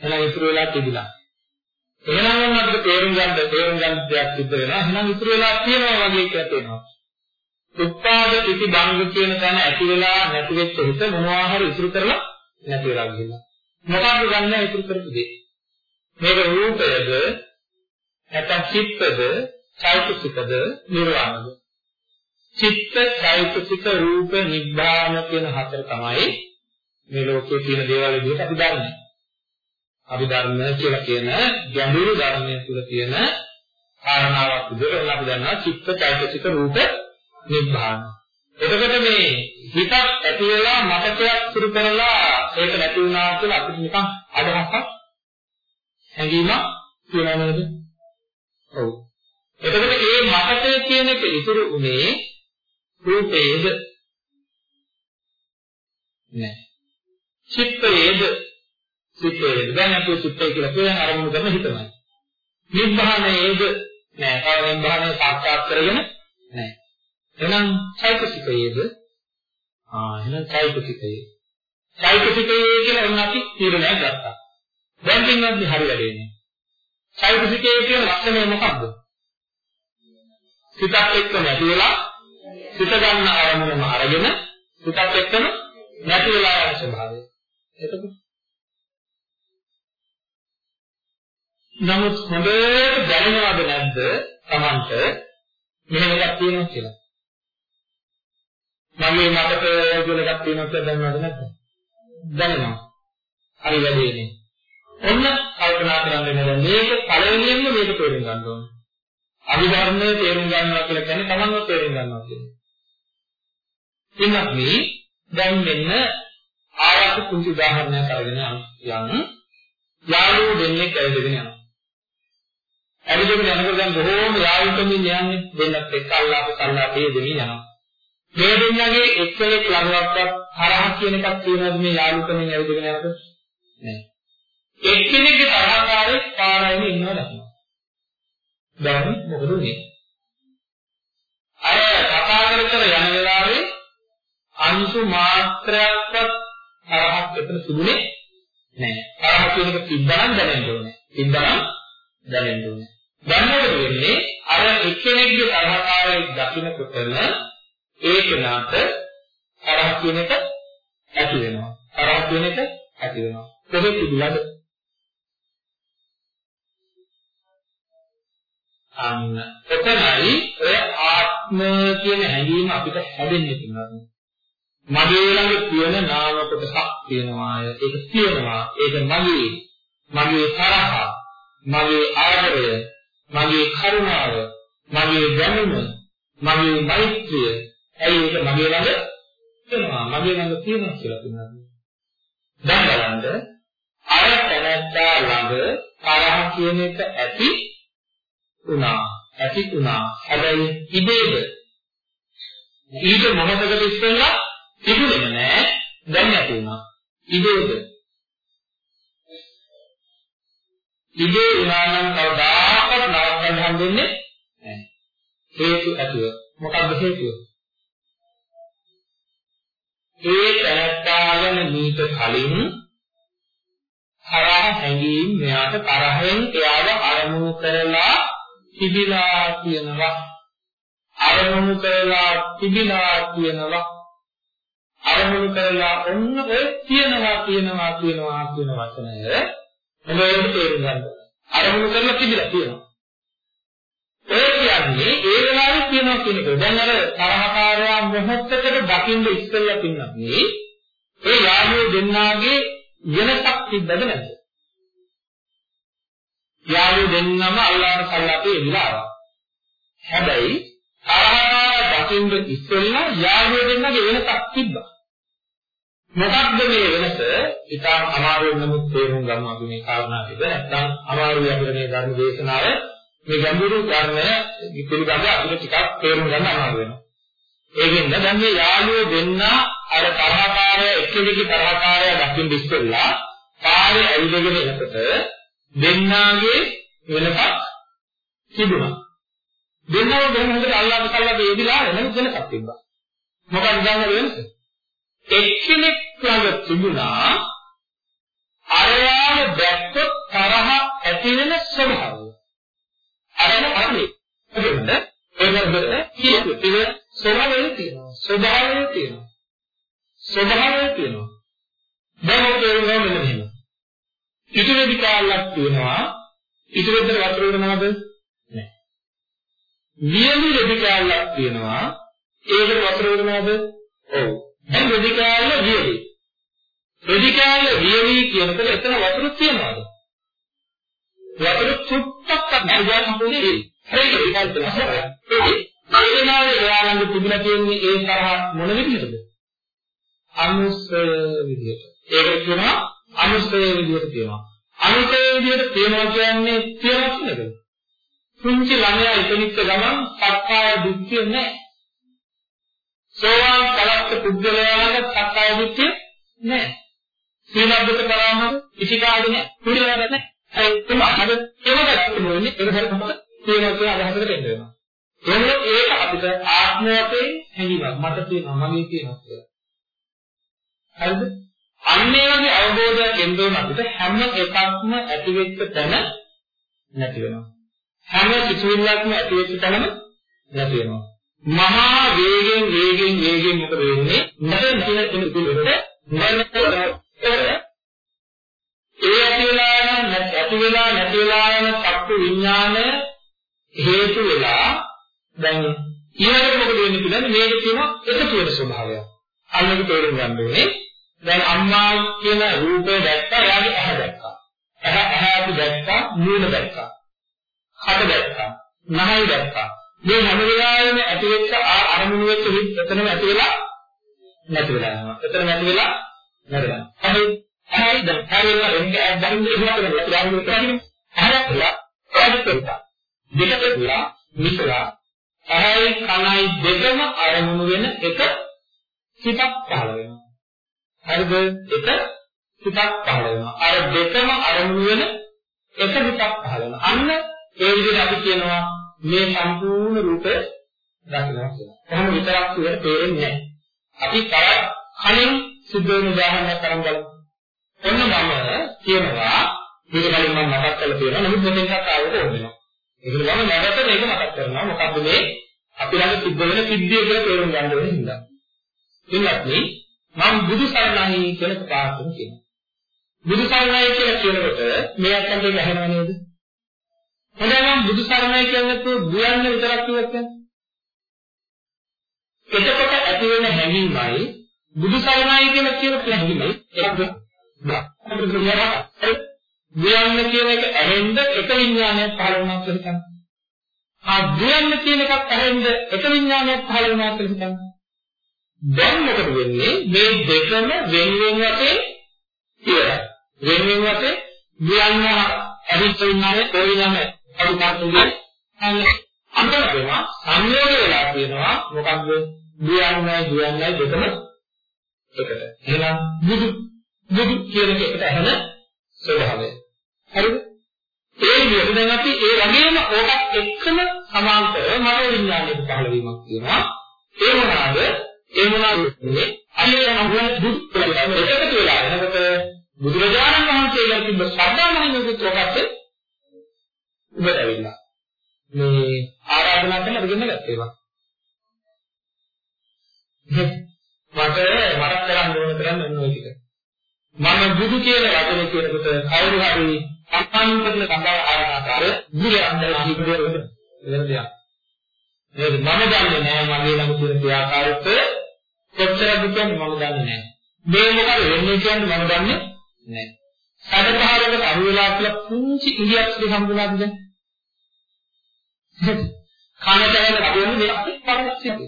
එහෙනම් ඉතුරු වෙලා තිබුණා. එහෙනම් අපිට තේරුම් ගන්න තේරුම් ගන්න දෙයක් සිද්ධ වෙනවා. එහෙනම් ඉතුරු වෙලා තියෙනවා වගේ එකක් වෙනවා. උත්පාද ඉති බංග කියන තැන ඇති වෙලා නැති වෙච්ච හිත මොනවා හරි ඉතුරු කරලා නැති වෙලා ගිහිල්ලා. මොකක්ද ගන්න ඉතුරු කරපු දේ? මේක රූපයද නැත්නම් චිත්තද චෛතසිකද නිර්වාණද? චිත්ත චෛතසික රූප නිබ්බාන කියන හතර තමයි මේ ලෝකයේ තියෙන දේවල් විදිහට අපි දන්නේ. අභිධර්ම කියලා කියන ගැඹුරු ධර්මයේ තුල තියෙන කාරණාවක් විදිහට අපි දන්නවා චිත්ත චෛතසික රූප නිබ්බාන. එතකොට මේ හිතක් ඇති වෙලා මතකයක් සුරු කරලා ඒක නැති වුණා කියලා අපිට නිකන් අදහසක් හැඟීමක් තියෙනව නේද? ඔව්. එතකොට මේ මතකය කියන එක ඉතුරු උනේ රූපේද? නෑ. චිත්තයේද සිත්තේද දැන් අපි සිත්තේ කියලා කියන අරමුණු කරන හිතමයි. නිබ්බානයේද නෑ. තව නිබ්බානය සාක්ෂාත් කරගෙන නෑ. එහෙනම් චෛතසිකයේද ආ එහෙනම් චෛතසිකයේ. චෛතසිකයේ කියලා එන්න අපි තීරණයක් ගත්තා. දැන් පින්වත්නි හරි වැඩේ නේ. චෛතසිකයේ කියන ලක්ෂණය මොකක්ද? සිතක් එක්ක නැති වෙලා සිත ගන්න අරමුණම අරගෙන සිතක් එක්කම නැති වෙලා යන ස්වභාවය. එතකොට නමුත් හොඳට දැනෙනවද නැද්ද Tamanට මෙහෙම එකක් තියෙනවා කියලා? මගේ මතක කියලා එකක් තියෙනවා කියලා දැනනවද නැද්ද? දැනෙනවා. හරි වැඩේනේ. ඔන්න කල්පනා කරන්න වෙනවා මේක පළවෙනියෙන්ම මේක තේරුම් ගන්න ඕනේ. අභිධර්මයේ තේරුම් ගන්නවා කියලා කියන්නේ තමන්ව තේරුම් ගන්නවා කියන්නේ. එන්නත් මේ දැන් මෙන්න ආයත කුංචි උදාහරණයක් අරගෙන යම් යාළුවෝ දෙන්නේ කැවිදගෙන යනවා. ඇවිදගෙන යනකොට දැන් බොහෝම යාළුකමින් යන්නේ දෙන්නත් එක්ක අල්ලාප සල්ලාපේ දෙමින් යනවා. මේ දෙන්නගේ එක්කෙනෙක් ළඟවත් තරහ කියන එකක් තියෙනවද මේ යාළුකමින් ඇවිදගෙන යනකොට? නෑ. එක්කෙනෙක්ගේ තරහකාරයෙක් පාරයින් ඉන්නව දකින්න. දැන් මොකද උනේ? අර කතා කර කර යන වෙලාවේ අංශු මාත්‍රයක්වත් තරහක් එතන තිබුණේ නැහැ. තරහ කියන එක තිබ්බනම් දැනෙන්න ඕනේ. තිබ්බනම් දැනෙන්න ඕනේ. දැන් මොකද වෙන්නේ? අර එක්කෙනෙක්ගේ තරහකාරයෙක් දකින්නකොටම ඒ කෙනාට තරහ කියන එක ඇති වෙනවා. තරහ කියන එක ඇති වෙනවා. කොහෙද තිබුණාද? අන්න එතනයි ඔය ආත්ම කියන හැඟීම අපිට හැදෙන්නේ තියෙනවා. මගේ ළඟ තියෙන නාම කොටසක් තියෙනවාය. ඒක තියෙනවා. ඒක මගේ. මගේ තරහ, මගේ ආදරය, මගේ කරුණාව, මගේ දැනුම, මගේ මෛත්‍රිය. ඇයි ඒක මගේ ළඟ තියෙනවා. මගේ ළඟ තියෙනවා කියලා කියනවා. දැන් බලන්න අර තැනැත්තා ළඟ තරහ කියන එක ඇති වුණා ඇති වුණා හැබැයි ඉබේද ඊට මොහොතකට ඉස්සෙල්ලා තිබුණේ නෑ දැන් ඇති වුණා ඉබේද ඉබේ වුණා නම් කවදාකවත් නවත්තන්න හම්බෙන්නේ නෑ හේතු ඇතුව. මොකක්ද හේතුව? ඒ තැනත්තාගෙන මීට කලින් තරහ හැඟීම් මෙයාට තරහෙන් එයාව අරමුණු කරලා තිබිලා කියනවා. අරමුණු කරලා තිබිලා කියනවා. අරමුණු කරලා ඔන්න ඔය කියනවා කියනවා කියනවා කියන වචනය මොනවද තේරුම් ගන්න. අරමුණු කරලා තිබිලා කියනවා. ඒ කියන්නේ ඒ වෙලාවේ කියනවා කියන එක. දැන් අර තරහකාරයා මොහොතකට දකින්න ඉස්සෙල්ලා පින්නත් නේ ඒ යාළුවෝ දෙන්නාගේ වෙනසක් තිබ්බද නැද්ද? යාළුවෝ දෙන්නම අල්ලාහ් සල්ලාපේ විලාවා. හැබැයි තරහකාරයා දකින්න ඉස්සෙල්ලා යාළුවෝ දෙන්නගේ වෙනසක් තිබ්බා. මොකක්ද මේ වෙනස? ඉතාම අමාරුවෙන් නමුත් තේරුම් ගන්න අපි මේ කාරණා ටික. නැත්නම් අමාරුයි අපිට මේ ධර්ම දේශනාවේ මේ ගැඹුරු ධර්මය පිළිබඳ අපිට ටිකක් තේරුම් ගන්න අමාරු වෙනවා. ඒකෙන්ද දැන් මේ යාළුවෝ දෙන්න අර තරහකාරය එක්කෙනෙක්ගේ තරහකාරය දකින්න ඉස්සෙල්ලා පාරේ ඇවිදගෙන එනකොට දෙන්නාගේ වෙනසක් තිබුණා. දෙන්නව බොහොම හොඳට අල්ලාහ් කල්ලා වේදිලා එන වෙනසක් තිබ්බා. මොකක්ද ගන්න වෙනස? එක්කෙනෙක් ළඟ තිබුණා අරයාම දැක්කොත් තරහ ඇති වෙන ස්වභාවය. අරන අරනේ. එතකොට ඒකවල කියතු ඒක ස්වභාවය තියෙනවා. ස්වභාවය තියෙනවා. ස්වභාවය තියෙනවා. දැන් ඔය තේරුම් මෙන්න මෙහෙම. ඉතුරු විකාලයක් තියෙනවා. ඉතුරු විතර වතුර වෙනවද? නැහැ. වියලි රෙදිකාලයක් තියෙනවා. ඒකට වතුර වෙනවද? ඔව්. දැන් රෙදිකාල වියලි. රෙදිකාල වියලි කියනකොට එතන වතුර තියෙනවද? වතුර චුට්ටක් නැහැ සම්පූර්ණේ. හරි ඒක තමයි. ඒ වේදනාවේ එයාලඟ තිබිලා තියෙන්නේ ඒ තරහ මොන විදිහටද? අනුස්සය විදිහට. ඒක කියනවා අනුස්සය විදිහට කියනවා. අනුස්සය විදිහට කියනවා කියන්නේ කියනවා නේද? පුංචි ළමයා ඉපදිච්ච ගමන් සක්කාය දිට්ඨිය නැහැ. සෝවාන් කලක්ක පුද්ගලයාට සක්කාය දිට්ඨිය නැහැ. සීලබ්බත කරාම ඉතිකාඩු නැහැ. කුඩියවද නැහැ. ඒ තුම අහද ඒකට මොන්නේ ඒක හරියට තමයි කියනවා කියන අදහසකට එන්න වෙනවා. එහෙනම් ඒක අපිට ආත්ම වශයෙන් හැඟීමක් මට තියෙනවා මගේ තියෙනවා කියලා. හරිද? අන්නේ වගේ අවබෝධයක් එන්න ඕන අපිට හැම එකක්ම ඇති වෙච්ච තැන නැති වෙනවා. හැම කිසිවිල්ලක්ම ඇති වෙච්ච තැනම නැති වෙනවා. මහා වේගෙන් වේගෙන් වේගෙන් මොකද වෙන්නේ? නැතන කියන කෙනෙකුට ඒ ඇති වෙලා යන ඇති වෙලා නැති වෙලා යන චක්කු විඥානය හේතු වෙලා දැන් ඊළඟට මොකද වෙන්නේ කියන්නේ මේක තියෙන එකතු වෙන ස්වභාවයක්. අන්නක තේරුම් ගන්න ඕනේ. දැන් අම්මා කියන රූපය දැක්කා එයාගේ ඇහැ දැක්කා. ඇහැ ඇහැ දැක්කා මූණ දැක්කා. කඩ දැක්කා. නහය දැක්කා. මේ හැම වෙලාවෙම ඇති වෙච්ච අරමුණු වෙච්ච හිත් එතනම ඇති වෙලා නැති වෙලා යනවා. එතන නැති වෙලා නැති වෙනවා. හරි. හරි දැන් හරියට එන්නේ දැන් ඉහළට ගියාම කරන්නේ. හරියට ප්‍රාදිකරතා. දෙක දෙකලා මිසලා ඇහැයි කනයි දෙකම අරමුණු වෙන එක සිතක් පහළ වෙනවා. හරිද? එක සිතක් පහළ වෙනවා. අර දෙකම අරමුණු වෙන එක සිතක් පහළ වෙනවා. අන්න ඒ විදිහට අපි කියනවා මේ සම්පූර්ණ රූපය දකිනවා කියලා. කොහොම විතරක් කියලා තේරෙන්නේ නැහැ. අපි තවත් කලින් සිද්ධ වෙන උදාහරණයක් අරන් බලමු. ඔන්න මම කියනවා මේක කලින් මම මතක් කරලා තියෙනවා. නමුත් මෙතෙන්ට ආවොත් ඕනෙනවා. ඒකද මම නැවත මේක මතක් කරනවා. මොකද්ද මේ අපි ළඟ සිද්ධ වෙන සිද්ධිය කියලා තේරුම් ගන්න ඕනේ හින්දා. ඉන්නත්නි මම බුදු සරණයි කියලා ප්‍රකාශන කියනවා. බුදු සරණයි කියලා කියනකොට මේ අත්තන්ට ගහනව නේද? හොඳයි මම බුදු සරණයි කියන්නේ දුයන්න විතරක් කිව්වත් එතකොට ඇති වෙන හැඟීමයි බුදු සරණයි කියන කියන හැඟීමයි එකද? දුයන්න කියන එක ඇහෙන්ද එක විඥානයක් පහළ වුණා කියලා හිතන්න. ආ දුයන්න කියන එකක් ඇහෙන්ද එක විඥානයක් පහළ වුණා කියලා හිතන්න. දැන් මොකද වෙන්නේ? මේ දෙකම වෙන වෙන වශයෙන් ඉවරයි. වෙන වෙන වශයෙන් දුයන්න ඇවිත් ඉන්නානේ කොයි නම අනුපාතුනේ අන්තර වෙනවා සංයෝග වෙලා තියෙනවා මොකක්ද දුයන්නයි දුයන්නයි දෙකම එකට එහෙනම් බුදු බුදු කියන එකට ඇහෙන ස්වභාවය. හරිද? ඒ විදිහට දැන් අපි ඒ වගේම ඕකත් එක්කම සමාන්තරව මනෝ විඥානයේ පහළ වීමක් තියෙනවා. ඒ මොනවාද? ඒ මොනවාද? මේ අන්නේ අනුගමන බුදු කියලා එකතු වෙලා එනකොට බුදුරජාණන් වහන්සේලා තිබ්බ සද්ධාමහිම පුත්‍රකත් උඹට ඇවිල්ලා. මේ ආරාධනා කරලා දෙන්න ගත්තේවා. මට මතක් කරගන්න ඕන තරම් මෙන්න ඔය ටික. මම බුදු කියන වචනේ කියනකොට කවුරු හරි අත්පන්කරන කතාව ආරාධනාකාර බුදු අන්දලා හිතේ වෙන දෙයක්. නේද මම දන්නේ නෑ මගේ ළඟ තියෙන ක්‍රියාකාරීත්වය කොච්චරද කියන්නේ මම දන්නේ නෑ. මේ මොකද වෙන්නේ කියන්නේ මම දන්නේ නෑ. සැඩපහරකට අහු වෙලා කියලා පුංචි ඉලියක් දෙක හම්බුනාද දැන්? කනට යන කඩුවෙන් මේ අපිට පරිස්සම්.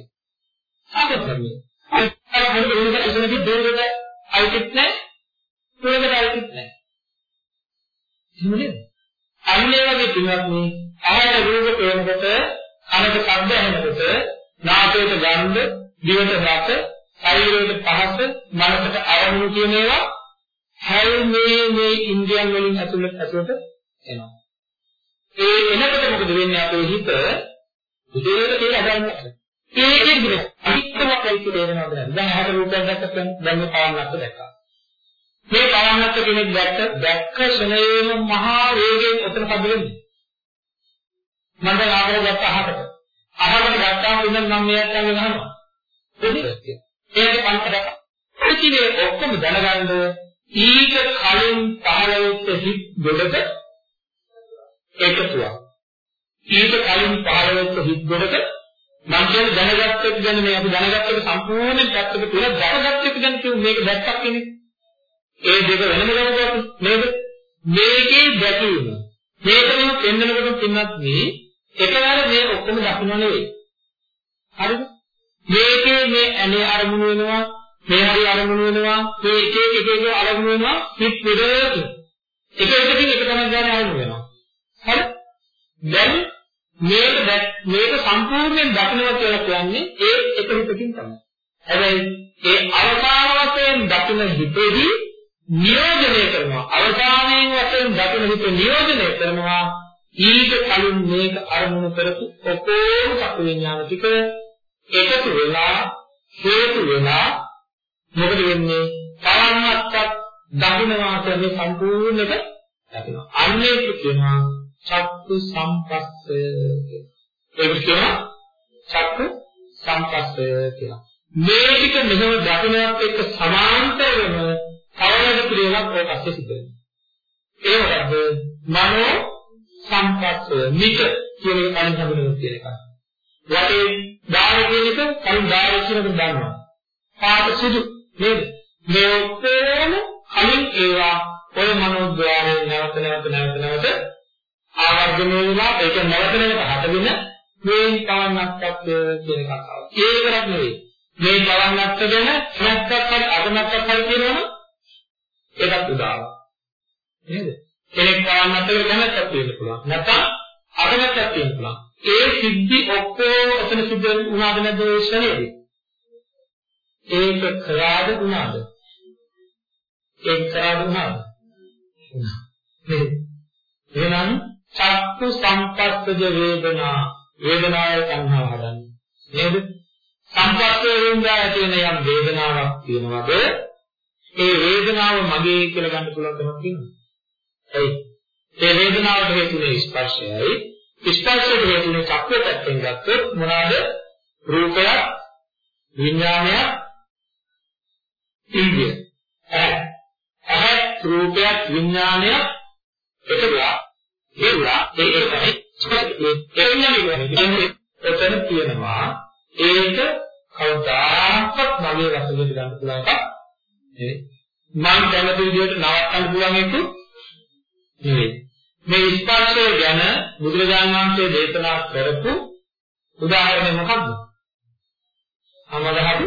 ආදර්ශන්නේ. අර මොන වෙනද ඉතනදි දෙරට අයිතිත් නැහැ. දෙරට අයිතිත් නැහැ. එහෙමද? අන්නේ වගේ තුනක් මේ ආයත රූප පේනකොට කනට ශබ්ද ඇහෙනකොට නාසයට ගන්ධ, දිවට රස, ශරීරයට පහස, මනසට අරමුණු කියන ඒවා හැල් මේ ඉන්ද්‍රියන් වලින් ඇතුළට ඇතුළට එනවා. ඒ එනකොට මොකද වෙන්නේ අපේ හිත විදේට කියලා හදන්නේ. ඒකෙන් දින අනිත්‍යමත් වෙයි කියලා වෙනවද නැද්ද? දැන් හතර රූපයක් දැක්කත් දැන් මේ පාවන්නත් දැක්කා. මේ පාවන්නත් කෙනෙක් දැක්ක දැක්ක ශනේම මහා වේගයෙන් උතර පද වෙන්නේ. මම දැන් ආවර දැක්ක අහකට. අහකට දැක්කාම ඉතින් මම මෙයාට ගහනවා. ඒක පන්ත දැක්ක. ඉතින් ඔක්කොම දැනගන්න ඊට කලින් පහළ වෙච්ච හිත් දෙකට එකතුවක්. ඊට කලින් පහළ වෙච්ච හිත් ගොඩක මම කියන්නේ දැනගත්ත එක ගැන මේ අපි දැනගත්ත එක සම්පූර්ණයෙන් පැත්තක තුල දැනගත්ත එක ගැන කියමු මේක දැක්කක් කියන්නේ. ඒ දෙක වෙනම ගමකට නේද? මේකේ දැකීම. මේකම පෙන්වනකොට පින්නත් මේ එකවර මේ ඔක්කොම දකින්න නෙවෙයි. හරිද? මේකේ මේ ඇනේ අරමුණු වෙනවා, මේ හරි අරමුණු වෙනවා, මේ එක එක එක එක අරමුණු වෙනවා, පිට පිටට. එක එකකින් එක තමයි ගන්න අරමුණු වෙනවා. හරි? දැන් මේක මේක සම්පූර්ණයෙන් දකින්නවා කියලා කියන්නේ ඒ එක හිතකින් තමයි. හැබැයි ඒ අවසාන වශයෙන් දකින්න හිතේදී නියෝජනය කරනවා. අවසානයෙන් වශයෙන් දකින්න හිත නියෝජනය කරනවා. ඊට කලින් මේක අරමුණු කරපු ඔකෝම චක්ක විඥාන ටික එකතු වෙලා හේතු වෙලා මොකද වෙන්නේ? තරන්නක්වත් දකින්නවා කියන්නේ සම්පූර්ණක දකින්නවා. අන්නේ කියනවා චක්කු සම්පස්සය කියලා. ඒක කියනවා චක්කු සම්පස්සය කියලා. මේ ටික මෙහෙම දකින්නත් එක්ක සමාන්තරව කවලද ක්‍රියාවක් ඔය පස්සේ සිද්ධ වෙනවා. ඒ වගේ මනෝ සංපස්සය මික කියන එක කලින් හඳුනගන්න කියන එක. වටේ දාන කියන එක කලින් දාන කියන එක දන්නවා. පාට සුදු නේද? මේ ඔක්කොම කලින් ඒවා ඔය මනෝද්වාරයෙන් නැවත නැවත නැවත නැවත ආවර්ජනය වෙලා ඒක නැවත නැවත හටගෙන මේ කවන්නක්වත් කියන එකක් ආවා. ඒ විතරක් නෙවෙයි. මේ කවන්නක්ත ගැන නැත්තක් හරි අගනක්ක් හරි කියනවනම් ඒකත් උදාවක්. නේද? කෙනෙක් කවන්නක්ත ගැන නැත්තක් වෙන්න පුළුවන්. නැත්නම් අගනක්ක් වෙන්න පුළුවන්. ඒ සිද්ධි ඔක්කොම එතන සිද්ධ වුණාද නැද්ද ඒ ශ්‍රේණියේදී? ඒක කරාද වුණාද? ඒක කරාද වුණාද? එහෙනම් චක්කු සංපස්සජ වේදනා වේදනාවේ සංහව හදන්නේ නේද? සංපස්සේ වේදනා ඇති වෙන යම් වේදනාවක් තියෙනවද? ඒ වේදනාව මගේ කියලා ගන්න පුළුවන් කමක් තියෙනවද? එයි. ඒ වේදනාවට හේතුනේ ස්පර්ශයයි. ස්පර්ශයට හේතුනේ චක්කේ පැත්තෙන් ගත්තොත් මොනවාද? රූපයක්, විඥානයක්, ඉන්ද්‍රිය. ඇහැ රූපයක් විඥානයක් එකතුලා ඒුණා ඒ ඒ තමයි ඒ කියන්නේ එතන කියනවා ඒක කවදාකවත් මගේ රසයට ගන්න පුළුවන් එකක් නෙවෙයි මම කැමති විදිහට නවත්තන්න පුළුවන් එක නෙවෙයි මේ ස්පර්ශය ගැන බුදුරජාණන් වහන්සේ දේශනා කරපු උදාහරණය මොකක්ද? අමදහතු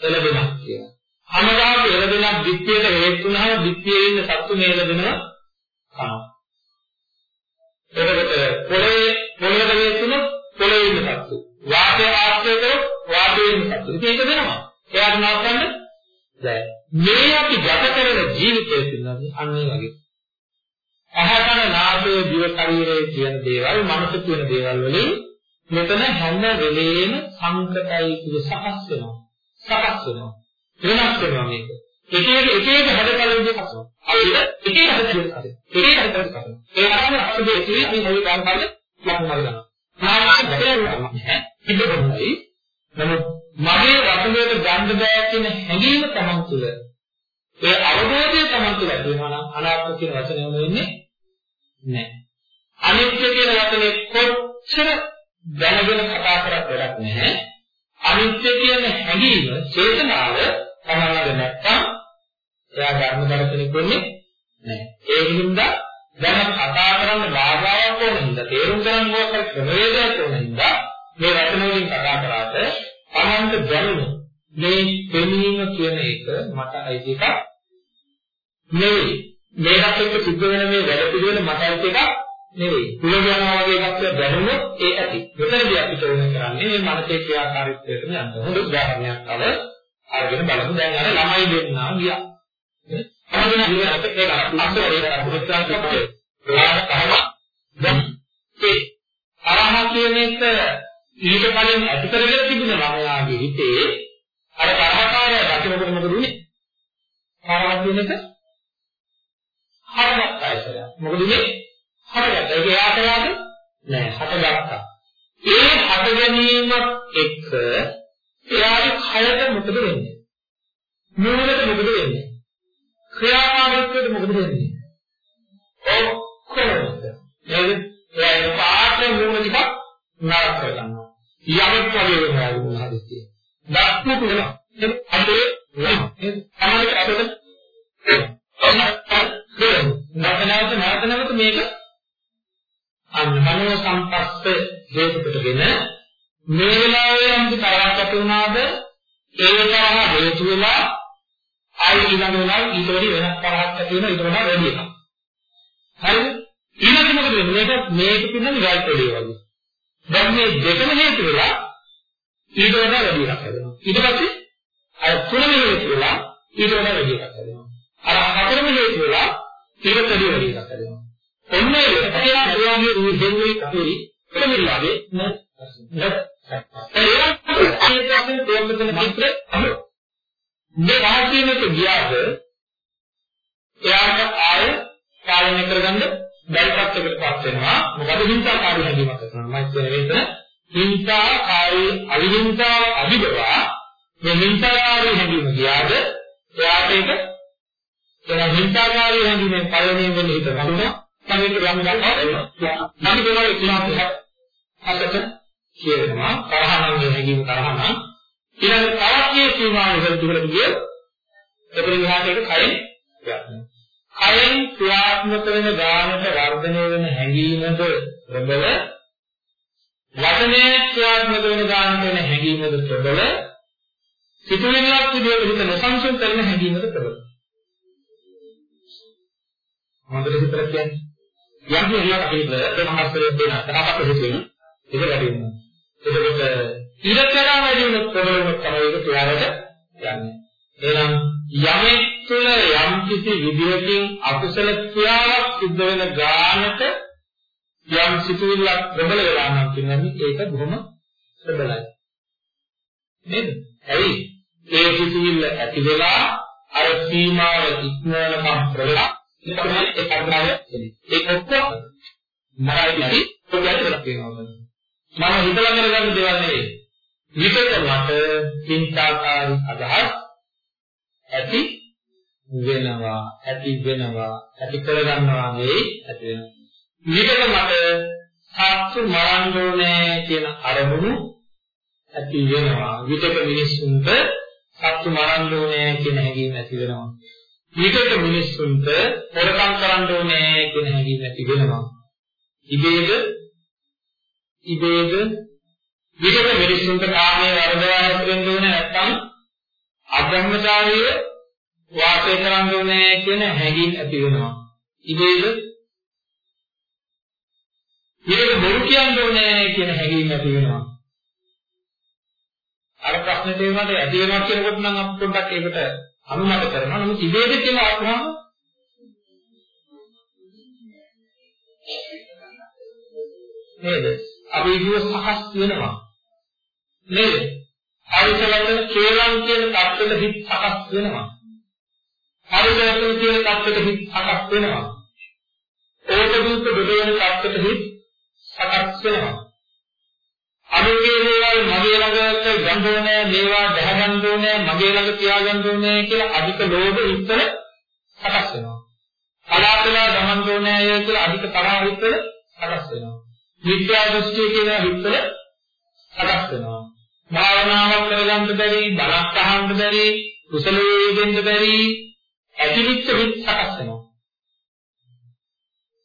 එළදෙනක් කියලා. අමදහතු එළදෙනක් ධිට්ඨියට හේතු වුණාම ධිට්ඨියේ ඉන්න සත්තු මේ එළදෙනවා කනවා. එතකොට පොළේ පොළේට හේතුනොත් පොළේ ඉන්න සත්තු. වාතය ආශ්‍රය කරොත් වාතයේ ඉන්න සත්තු. ඉතින් ඒක දෙනවා. එයාට නවත්තන්න බැහැ. මේ අපි ගත කරන ජීවිතය පිළිබඳව අන්න ඒ වගේ. අහකන නාසය දිව ශරීරයේ කියන දේවල් මනස කියන දේවල් වලින් මෙතන හැම වෙලේම සංකතයි කිය සකස් වෙනවා. සකස් වෙනවා. වෙනස් වෙනවා මේක. එක එක එක එක හැඩතල විදිහට කරනවා. අපිට එක එක හැඩතල කරනවා. එක එක හැඩතල කරනවා. ඒ වගේම අපේ ඉතිරි මේ මොලේ ගන්න කාලේ ලකුණු හරිනවා. නාමයෙන් දැකලා ඉබ්බෙන්නේ. නමුත් මගේ වචනයට ගන්න බෑ කියන හැඟීම තමන් තුළ ඒ අවබෝධය තමන් තුළ ඇති වෙනවා නම් අනාත්ම කියන වචනය වෙන්නේ නැහැ. අනිත්‍ය කියන වචනේ කොච්චර දැනගෙන කතා කරත් වැඩක් නැහැ. අනිත්‍ය කියන හැඟීම චේතනාව තමන් ළඟ නැත්තම් එයා ධර්ම දර්ශනෙක වෙන්නේ නැහැ. ඒ හින්දා දැන් කතා කරන්න භාෂාවක් ඕන හින්දා තේරුම් ගන්න ඕන ක්‍රමවේදයක් ඕන හින්දා මේ වචන වලින් කතා කරාට තමන්ට දැනුණු මේ දෙනීම කියන එක මට අයිති එකක් නෙවෙයි. මේකට එක්ක සිද්ධ වෙන මේ වැඩ පිළිවෙල මට අයිති එකක් නෙවෙයි. පුලගනවා වගේ එකක් දැනුණොත් ඒ ඇති. මෙතනදී අපිට ඕන කරන්නේ මේ මනසේ ක්‍රියාකාරීත්වයට යන්න. හොඳ උදාහරණයක් තව අරගෙන බලමු. දැන් අර ළමයි දෙන්නා ගියා. අරගෙන ඉවරට ඒක අත්තරේ අත්තරේ කරපේ. ඒකට තමයි දැන් ඒ අරහ කියන එක ඊට කලින් ඇති කරගෙන තිබුණ ළමයාගේ හිතේ අර තරහකාරය දකිනකොට මොකද උනේ? තරහ කියන එක හරගත්තා ඉතල. මොකද උනේ? හරගත්තා. ඒක එයාට යාද? නෑ, හටගත්තා. ඒ හට ගැනීමත් එක්ක එයාගේ කයට මොකද වෙන්නේ? මූලයට මොකද වෙන්නේ? ක්‍රියාකාරීත්වයට මොකද වෙන්නේ? ඔක්කොම හේතු කොටගෙන මේ වෙලාවේ අන්ති තරහක් ඇති වුණාද? ඒ තරහ හේතු වෙලා ආයි ඊළඟ වෙලාව ඊට වැඩි වෙනස් තරහක් ඇති වෙනවා ඊට වඩා වැඩි එකක්. හරිද? ඊළඟ මොකද වෙන්නේ? මේක මේක පින්නන්නේ රයිට් එළිය වගේ. දැන් මේ දෙකම හේතු වෙලා ඊට වඩා වැඩි එකක් හැදෙනවා ඊට පස්සේ අර තුනම හේතු වෙලා ඊට වඩා වැඩි එකක් හැදෙනවා අර හතරම හේතු වෙලා ඊට වැඩි වැඩි එකක් හැදෙනවා ඔන්න ඒක තමයි අරවාගේ රූප දෙන්නේ කතරි මේ වාක්‍යයට ගියාද එයාට ආය පාලනය කරගන්න බැරි පැත්තකටපත් වෙනවා. මොකද හිංසාකාරී හැඟීමක් කරනවා මම කියන වේතන හිංසාකාරී අවිහිංසාව අභිබවා මේ හිංසාකාරී හැඟීම ගියාද එයාට ඒක එන හිංසාකාරී හැඟීමෙන් පළවෙනි වෙන්නේ හිත වුණා තමයි යම් ගන්නවා නම් ඒකවල ඉතිහාසය අසත කියනවා. තරහනම් මේ හැඟීම තරහනම් ඊළඟ තවත් මේ සීමාව ඉදිරියට ගිය එතන විහාරයට කයින් යනවා කයෙන් ක්‍රියාත්මක වෙන ගානට වර්ධනය වෙන හැඟීමද ප්‍රබල වචනයේ ක්‍රියාත්මක වෙන ගානට වෙන හැඟීමද ප්‍රබල සිතුවිල්ලක් විදිහට හිත නොසන්සුන් කරන හැඟීමද ප්‍රබල. හොඳට හිතලා කියන්නේ. යම් කියක් අපිට තමහස්තරේ දෙන තරහක් හිතෙන ඒක වැඩි වෙනවා එතකොට ඉරතරා වැඩි වෙන ප්‍රබලම තමයි ඒක ක්‍රියාවට යන්නේ එහෙනම් යමෙක් තුළ යම් කිසි විදියකින් අකුසල ක්‍රියාවක් සිද්ධ වෙන ගානට යම් සිතුවිල්ලක් ප්‍රබල වෙලා නම් කියන්නේ ඒක බොහොම ප්‍රබලයි. නේද? ඇයි? ඒ සිතුවිල්ල ඇති වෙලා අර සීමාව ඉක්මවනකම් ප්‍රබල ඒක තමයි ඒ කර්මාව එන්නේ. ඒක ඔක්කොම මරයි පොඩ්ඩක් කියනවා. මම හිතලා කරගන්න දේවල් නෙවෙයි. විකට මට චින්තාකාරී අදහස් ඇති වෙනවා ඇති වෙනවා ඇති කරගන්නවා නෙවෙයි ඇති වෙනවා. විකට මට සත්තු මරන්න ඕනේ කියන අරමුණු ඇති වෙනවා. විකට මිනිස්සුන්ට සත්තු මරන්න ඕනේ කියන හැඟීම ඇති වෙනවා. විකට මිනිස්සුන්ට හොරකම් කරන්න ඕනේ කියන හැඟීම ඇති වෙනවා. ඉබේද ඉබේද විකට මිනිස්සුන්ට කාමයේ වර්ධවා හැදෙන්න ඕනේ නැත්නම් අබ්‍රහ්මචාරීව වාසය කරන්න ඕනේ කියන හැඟීම් ඇති වෙනවා. ඉබේද ඊට බොරු කියන්න ඕනේ කියන හැඟීම් ඇති වෙනවා. අර ප්‍රශ්නේ තේරුණාට ඇති වෙනවා කියනකොට නම් අපි පොඩ්ඩක් ඒකට අනුමත කරනවා. නමුත් ඉබේද කියලා අහුනම නේද? අපේ ජීව සකස් වෙනවා. නේද? පරිසරවල කේලම් කියන தත්ත්වෙට හිත් සකස් වෙනවා. පරිසරවල කියන தත්ත්වෙට හිත් සකස් වෙනවා. ඒක දුක් බෙදෙන தත්ත්වෙට හිත් සකස් වෙනවා. අනුගේ දේවල් මගේ ළඟට ගඳෝනේ මේවා දැහැගන්න ඕනේ මගේ ළඟ තියාගන්න ඕනේ කියලා අධික ලෝභ ඉතල සකස් වෙනවා. කලාතුලා ගමන් කරන අය කියලා අධික තරහ ඉතල සකස් වෙනවා. විද්‍යා දෘෂ්ටිය කියන හිතන සකස් වෙනවා. භාවනාවක් කරගන්න බැරි, බණක් අහන්න බැරි, කුසල වේදෙන්න බැරි, ඇතිවිච්ච හිත් සකස් වෙනවා.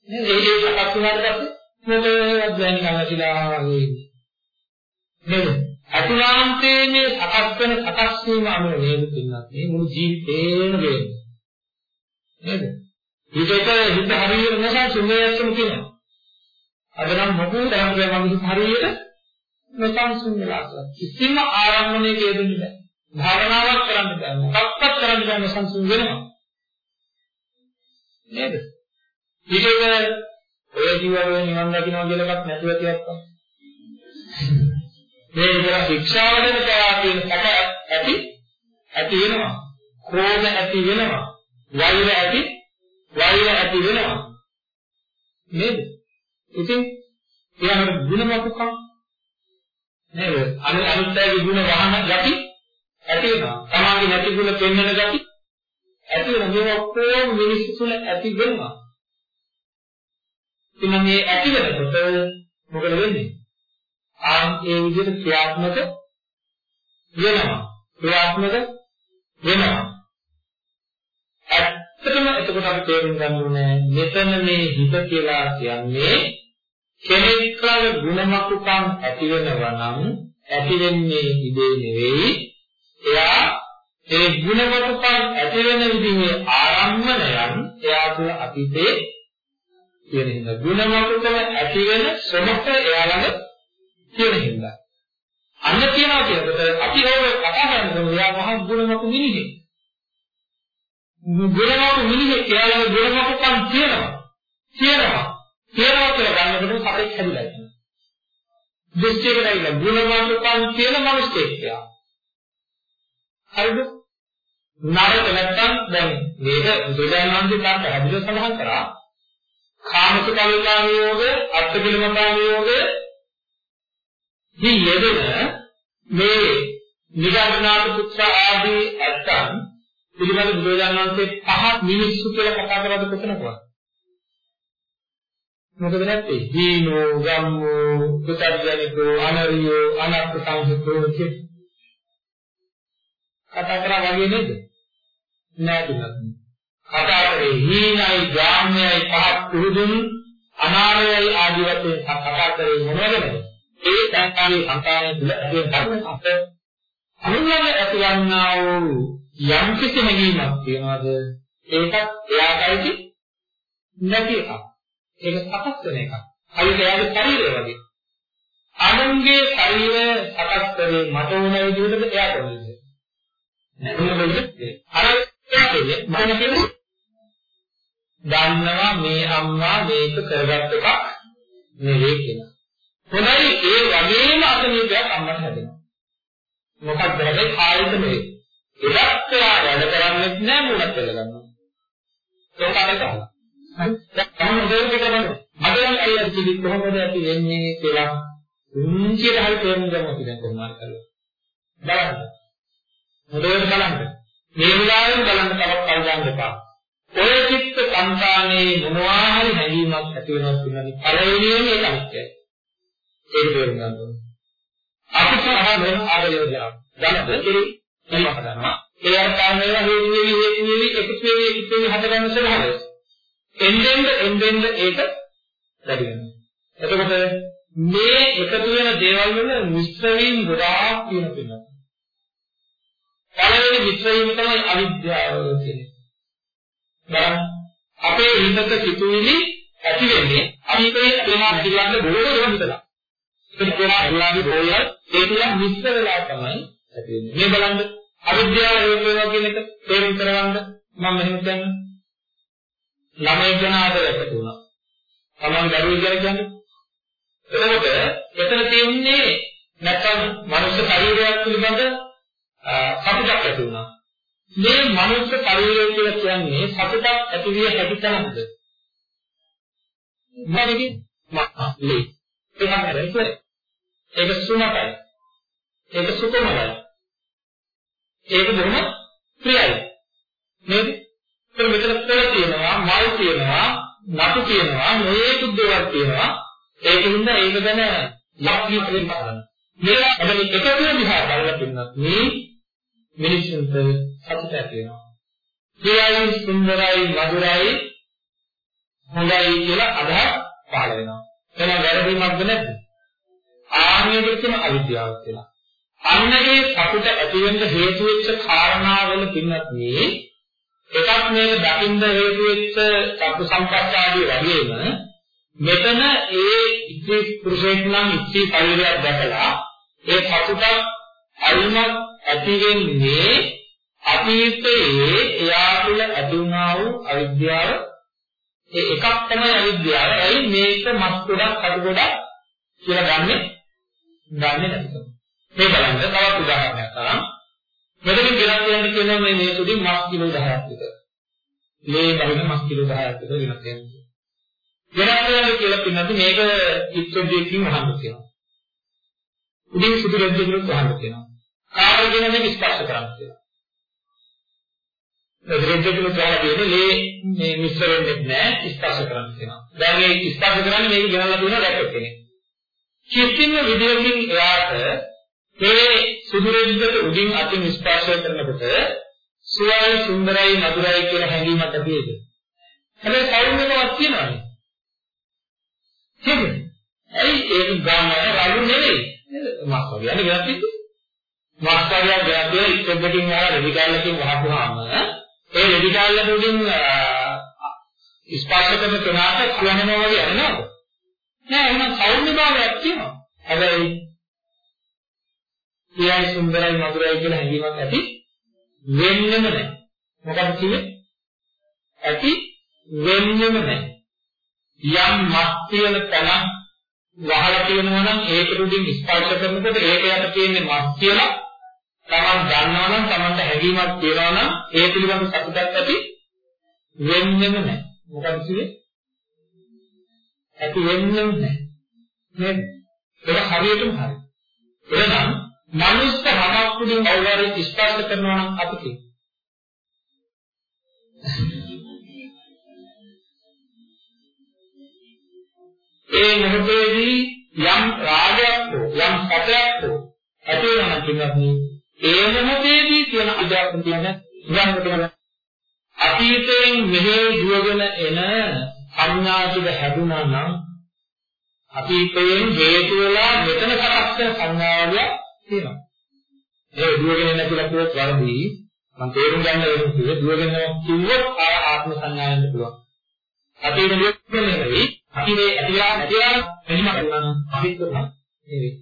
නේද? ඒ ඒ සකස් වුණාට පස්සේ මොකද දැන් නැතිලා වගේ. නේද? අතුලාන්තයේ මේ සකස් වෙන සකස් වීම අනුව නේද පින්නත් මේ මුළු ජීවිතේම වෙන්නේ. නේද? ඊටක හිත හරියට නැසන් සුමේයස්සම කියනවා. අද නම් මොකද දැන් මම හරියට නොසන්සුන් වෙලා කරා. කිසිම ආරම්භණයක යෙදෙන්නේ නැහැ. භාවනාවක් කරන්න බෑ. මොකක්වත් කරන්න බෑ නොසන්සුන් වෙනවා. නේද? ඊළඟ ඔය ජීවරේ නිවන් දකින්නවා කියලා එකක් නැතුව තියක්වා. මේ විතර ශික්ෂාවෙන් කරා කියන කට ඇති ඇති වෙනවා. ක්‍රෝධ ඇති වෙනවා. වෛර ඇති වෛර ඇති වෙනවා. නේද? ඉතින් ඊළඟට ಗುಣමකුකම් නේද? අනු අනුත්යගේ ගුණ වහන ගති ඇති වෙනවා. තමන්ගේ නැති ගුණ පෙන්වන ගති ඇති වෙනවා. මේ ඔක්කොම මිනිස්සු තුළ ඇති වෙනවා. ඉතින් මේ ඇති වෙනකොට මොකද වෙන්නේ? ආන් ඒ විදිහට ක්‍රියාත්මක වෙනවා. ක්‍රියාත්මක වෙනවා. ඇත්තටම එතකොට අපි තේරුම් ගන්න ඕනේ මෙතන මේ හිත කියලා කියන්නේ කෙනෙක් අර ගුණමකුකම් ඇති වෙනවා නම් ඇති වෙන්නේ ඉබේ නෙවෙයි. එයා ඒ ගුණවතුන් ඇති වෙන විදිහේ ආරම්භණයන් එයා තුළ අතීතේ තියෙන හින්දා. ගුණවතුන් ඇති වෙන ශ්‍රමක එයාලම තියෙන හින්දා. අන්න කියනවා කියද්දී අපි ඒක කතා කරනකොට එයා මහ ගුණවතුන් මිනිහෙක්. ගුණවතුන් මිනිහෙක් එයාලම ගුණවතුන් තියෙනවා. තියෙනවා. කියලා කියලා ගන්නකොට සතෙක් හැදිලා ඉන්නවා. දෘෂ්ටියකට ඇවිල්ලා ගුණවන්තකම් කියන මිනිස්සෙක් යා. හරිද? නරක නැත්තම් දැන් මේක බුදුරජාණන් වහන්සේ තාම පැහැදිලිව සඳහන් කරා කාමසුකල්ලාම යෝග, අත්තිකිලමතාම යෝග දී යෙදෙන මේ නිගණ්ඨනාථ පුත්‍ර ආදී ඇත්තන් පිළිබඳ බුදුරජාණන් වහන්සේ පහක් මිනිස්සු කියලා කතා කරද්ද කොතනකවත් මොකද නැත්තේ? දීනෝ ගම්මෝ පුතර්ජනිකෝ අනරියෝ අනර්ථ සංහිතෝ කිය. කතා කරා වගේ නේද? නෑ කතා කරේ හීනයි ගාම්‍යයි පහක් පුරුදුන් අනාරයයි ආදී වශයෙන් කතා කරේ මොනවද? ඒ සංකාරී සංකාරය තුළ ඇති කරන අප අනුගමනය ඇතිවන්නා වූ යම් කිසි හැඟීමක් තියනවාද? ඒකත් එයාටයි නැති එකක්. ඒක සකස් වෙන එකක් හරියට එයාගේ ශරීරය වගේ අනුන්ගේ ශරීරය සකස් කරේ මට ඕන විදිහට එයාට ඕන විදිහට අර මම කියන්නේ දන්නවා මේ අම්මා මේක කරගත් එකක් නෙවෙයි කියලා. හොඳයි ඒ වගේම අසනීපයක් අම්මට හැදෙනවා. මොකක්ද හැබැයි කායික නෙවෙයි. ඉලක්කලා වැඩ කරන්නේ නැහැ මොනක් කියලා ගන්නවා. ඒක තමයි තමයි. දැන් මොකද කරන්නේ? මගෙන් අයියා කිවි කොහොමද අපි වෙන්නේ කියලා උන්චියට හරි තේරුම් ගමු අපි දැන් කොහොමද කරන්නේ. බලන්න. හොඳට බලන්න. මේ වෙලාවෙන් බලන්න තවත් කල් ගන්න එපා. ඔය චිත්ත සංකානේ මොනවා හරි හැඟීමක් ඇති වෙනවා කියන්නේ පළවෙනිම ඒක අනිත්‍යයි. ඒක තේරුම් ගන්න ඕනේ. අපි සහ වෙන ආරයෝජන දැනද ඒ එහෙම හදනවා. ඒ අර්ථයන් වල හේතු වෙවි හේතු වෙවි එකතු වෙවි එකතු වෙවි හදගන්න ස්වභාවය. එන්නෙන්ද එන්නෙන්ද ඒක වැඩි වෙනවා. එතකොට මේ එකතු වෙන දේවල් වල මිශ්‍ර වීම ගොඩාක් තියෙන පිළිගන්න. පළවෙනි මිශ්‍ර වීම තමයි අවිද්‍යාව කියන්නේ. දැන් අපේ හිතක සිතුවිලි ඇති වෙන්නේ අනිකේ ප්‍රේමා පිළිබඳ බොහෝ දේවල් හිතලා. ඒක ප්‍රේමා එල්ලාගේ බොහෝ ඒ තුල මිශ්‍ර වෙලා තමයි ඇති වෙන්නේ. මේ බලන්න අවිද්‍යාව හේතු වෙනවා කියන එක තේරුම් කරගන්න මම මෙහෙම කියන්නේ. ළමයි ගැන ආදරයක් ඇති වුණා. තමන් දරුවෙක් ගැන කියන්නේ. එතකොට එතන තියෙන්නේ නැත්නම් මනුෂ්‍ය ශරීරයක් පිළිබඳ සතුටක් ඇති වුණා. මේ මනුෂ්‍ය ශරීරය කියලා කියන්නේ සතුටක් ඇති විය හැකි තැනක්ද? මොකද මේ ඒක ඒක සුණකයි. ඒක සුකමයි. ඒක බොහොම ප්‍රියයි. නේද? ඒක මෙතන පෙර තියෙනවා, මල් තියෙනවා, නතු තියෙනවා, මේකුත් දේවල් තියෙනවා. ඒකින්ද ඒක ගැන ලක්ෂ්‍ය දෙන්න බලන්න. මේවා හැබැයි එකතු දිහා බලලා පින්නත් මේ මිනිස්සුන්ට සතුට ඇති වෙනවා. ප්‍රියයි, සුන්දරයි, මధుරයි, හොඳයි කියලා අදහස් පහළ වෙනවා. එහෙනම් වැරදීමක්ද නැද්ද? ආන්‍යයට කියන අවිද්‍යාවක් කියලා. අන්නගේ සතුට ඇති වෙන්න හේතු වෙච්ච කාරණාවල පින්නත් මේ එකක් මේක දකින්න හේතු වෙච්ච සතු සංකප්පාදී වගේම මෙතන ඒ ඉති පුරුෂයෙක් නම් ඉති ශරීරයක් දැකලා ඒ සතුට අල්මත් ඇති වෙන්නේ අතීතයේ එයා තුළ ඇති වුණා වූ අවිද්‍යාව ඒ එකක් තමයි අවිද්‍යාව. ඇයි මේක මස් ගොඩක් කටු ගොඩක් කියලා ගන්නෙ? ගන්නෙ නැතිකම. මේ බලන්න තවත් උදාහරණයක් තරම්. මෙතනින් ගෙනත් කියන්න කියනවා මේ මේ සුදින් මස් කිලෝ 10ක් විතර. මේ බහින මස් කිලෝ 10ක් විතර ගෙනත් කියනවා. ගෙනත් කියන්න කියලා පින්නත් මේක ඉස්සොද්දීකින් අහන්න කියනවා. උදින් සුදු රෙද්දකින් අහන්න කියනවා. කාර්ය කියන මේක ස්පර්ශ කරන්න කියලා. රෙද්දකින් දාලා තියෙන්නේ මේ මේ මිශ්‍ර වෙන්නේ නැහැ ස්පර්ශ කරන්න කියනවා. දැන් මේ ස්පර්ශ කරන්නේ මේක ගෙනල්ලා දුන්නා දැක්ක කෙනෙක්. කිසිම විදියකින් එයාට මේ සුදු රෙද්දට උඩින් අතින් ස්පර්ශ කරනකොට සුවයි සුන්දරයි මధుරයි කියන හැඟීමක් ඇති වෙද? හැබැයි සෞම්‍යතාවක් තියෙනවානේ. හරිද? ඇයි ඒක ගාමන රළු නෙවෙයි. මස් වගේ යන්නේ වෙනත් කිසි. මස් වගේ ගැඹුරු ඉක්කකින් ආව රෙදි කැලකින් වහපුවාම ඒ රෙදි කැලල උඩින් ස්පර්ශ කරන කෙනාට කියනවා වගේ යනවද? නෑ එහෙනම් සෞම්‍ය භාවයක් තියෙනවා. හැබැයි කියයි සුන්දරයි මధుරයි කියලා හැඟීමක් ඇති වෙන්නෙම නැහැ. මොකද කිව්වේ? ඇති වෙන්නෙම නැහැ. යම් මත් තියෙන තැනක් වහලා තියෙනවා නම් ඒක උඩින් ස්පර්ශ කරනකොට ඒක යට තියෙන්නේ මත් කියලා තමන් දන්නවා නම් තමන්ට හැඟීමක් තියෙනවා නම් ඒ පිළිබඳ සතුටක් ඇති වෙන්නෙම නැහැ. මොකද කිව්වේ? ඇති වෙන්නෙම නැහැ. නේද? ඒක හරියටම හරි. එහෙනම් මනුස්ස හමක් උඩින් කවුරුහරි ස්පර්ශ කරනවා නම් අපි කියනවා. ඒ මොහොතේදී යම් රාගයක් හෝ යම් සැපයක් හෝ ඇති වෙනවා කියනදී ඒ මොහොතේදී කියන අධ්‍යාත්ම කියන උදාහරණයක් අතීතයෙන් මෙහෙ දුවගෙන එන සංඥා ටික හැදුනා නම් අතීතයෙන් හේතු වෙලා මෙතන සකස් වෙන සංඥාවලිය තියෙනවා. ඒ දුවගෙන එන කියලා කිව්වොත් වරදී මම තේරුම් ගන්න ඕනේ කිව්වේ දුවගෙන කිව්වොත් ආත්ම සංඥාවෙන්න පුළුවන්. අතීත දුවගෙන නෙවෙයි අපි මේ ඇතිලා නැතිලා මෙහිම කරනවා අපිත් කරනවා නෙවෙයි.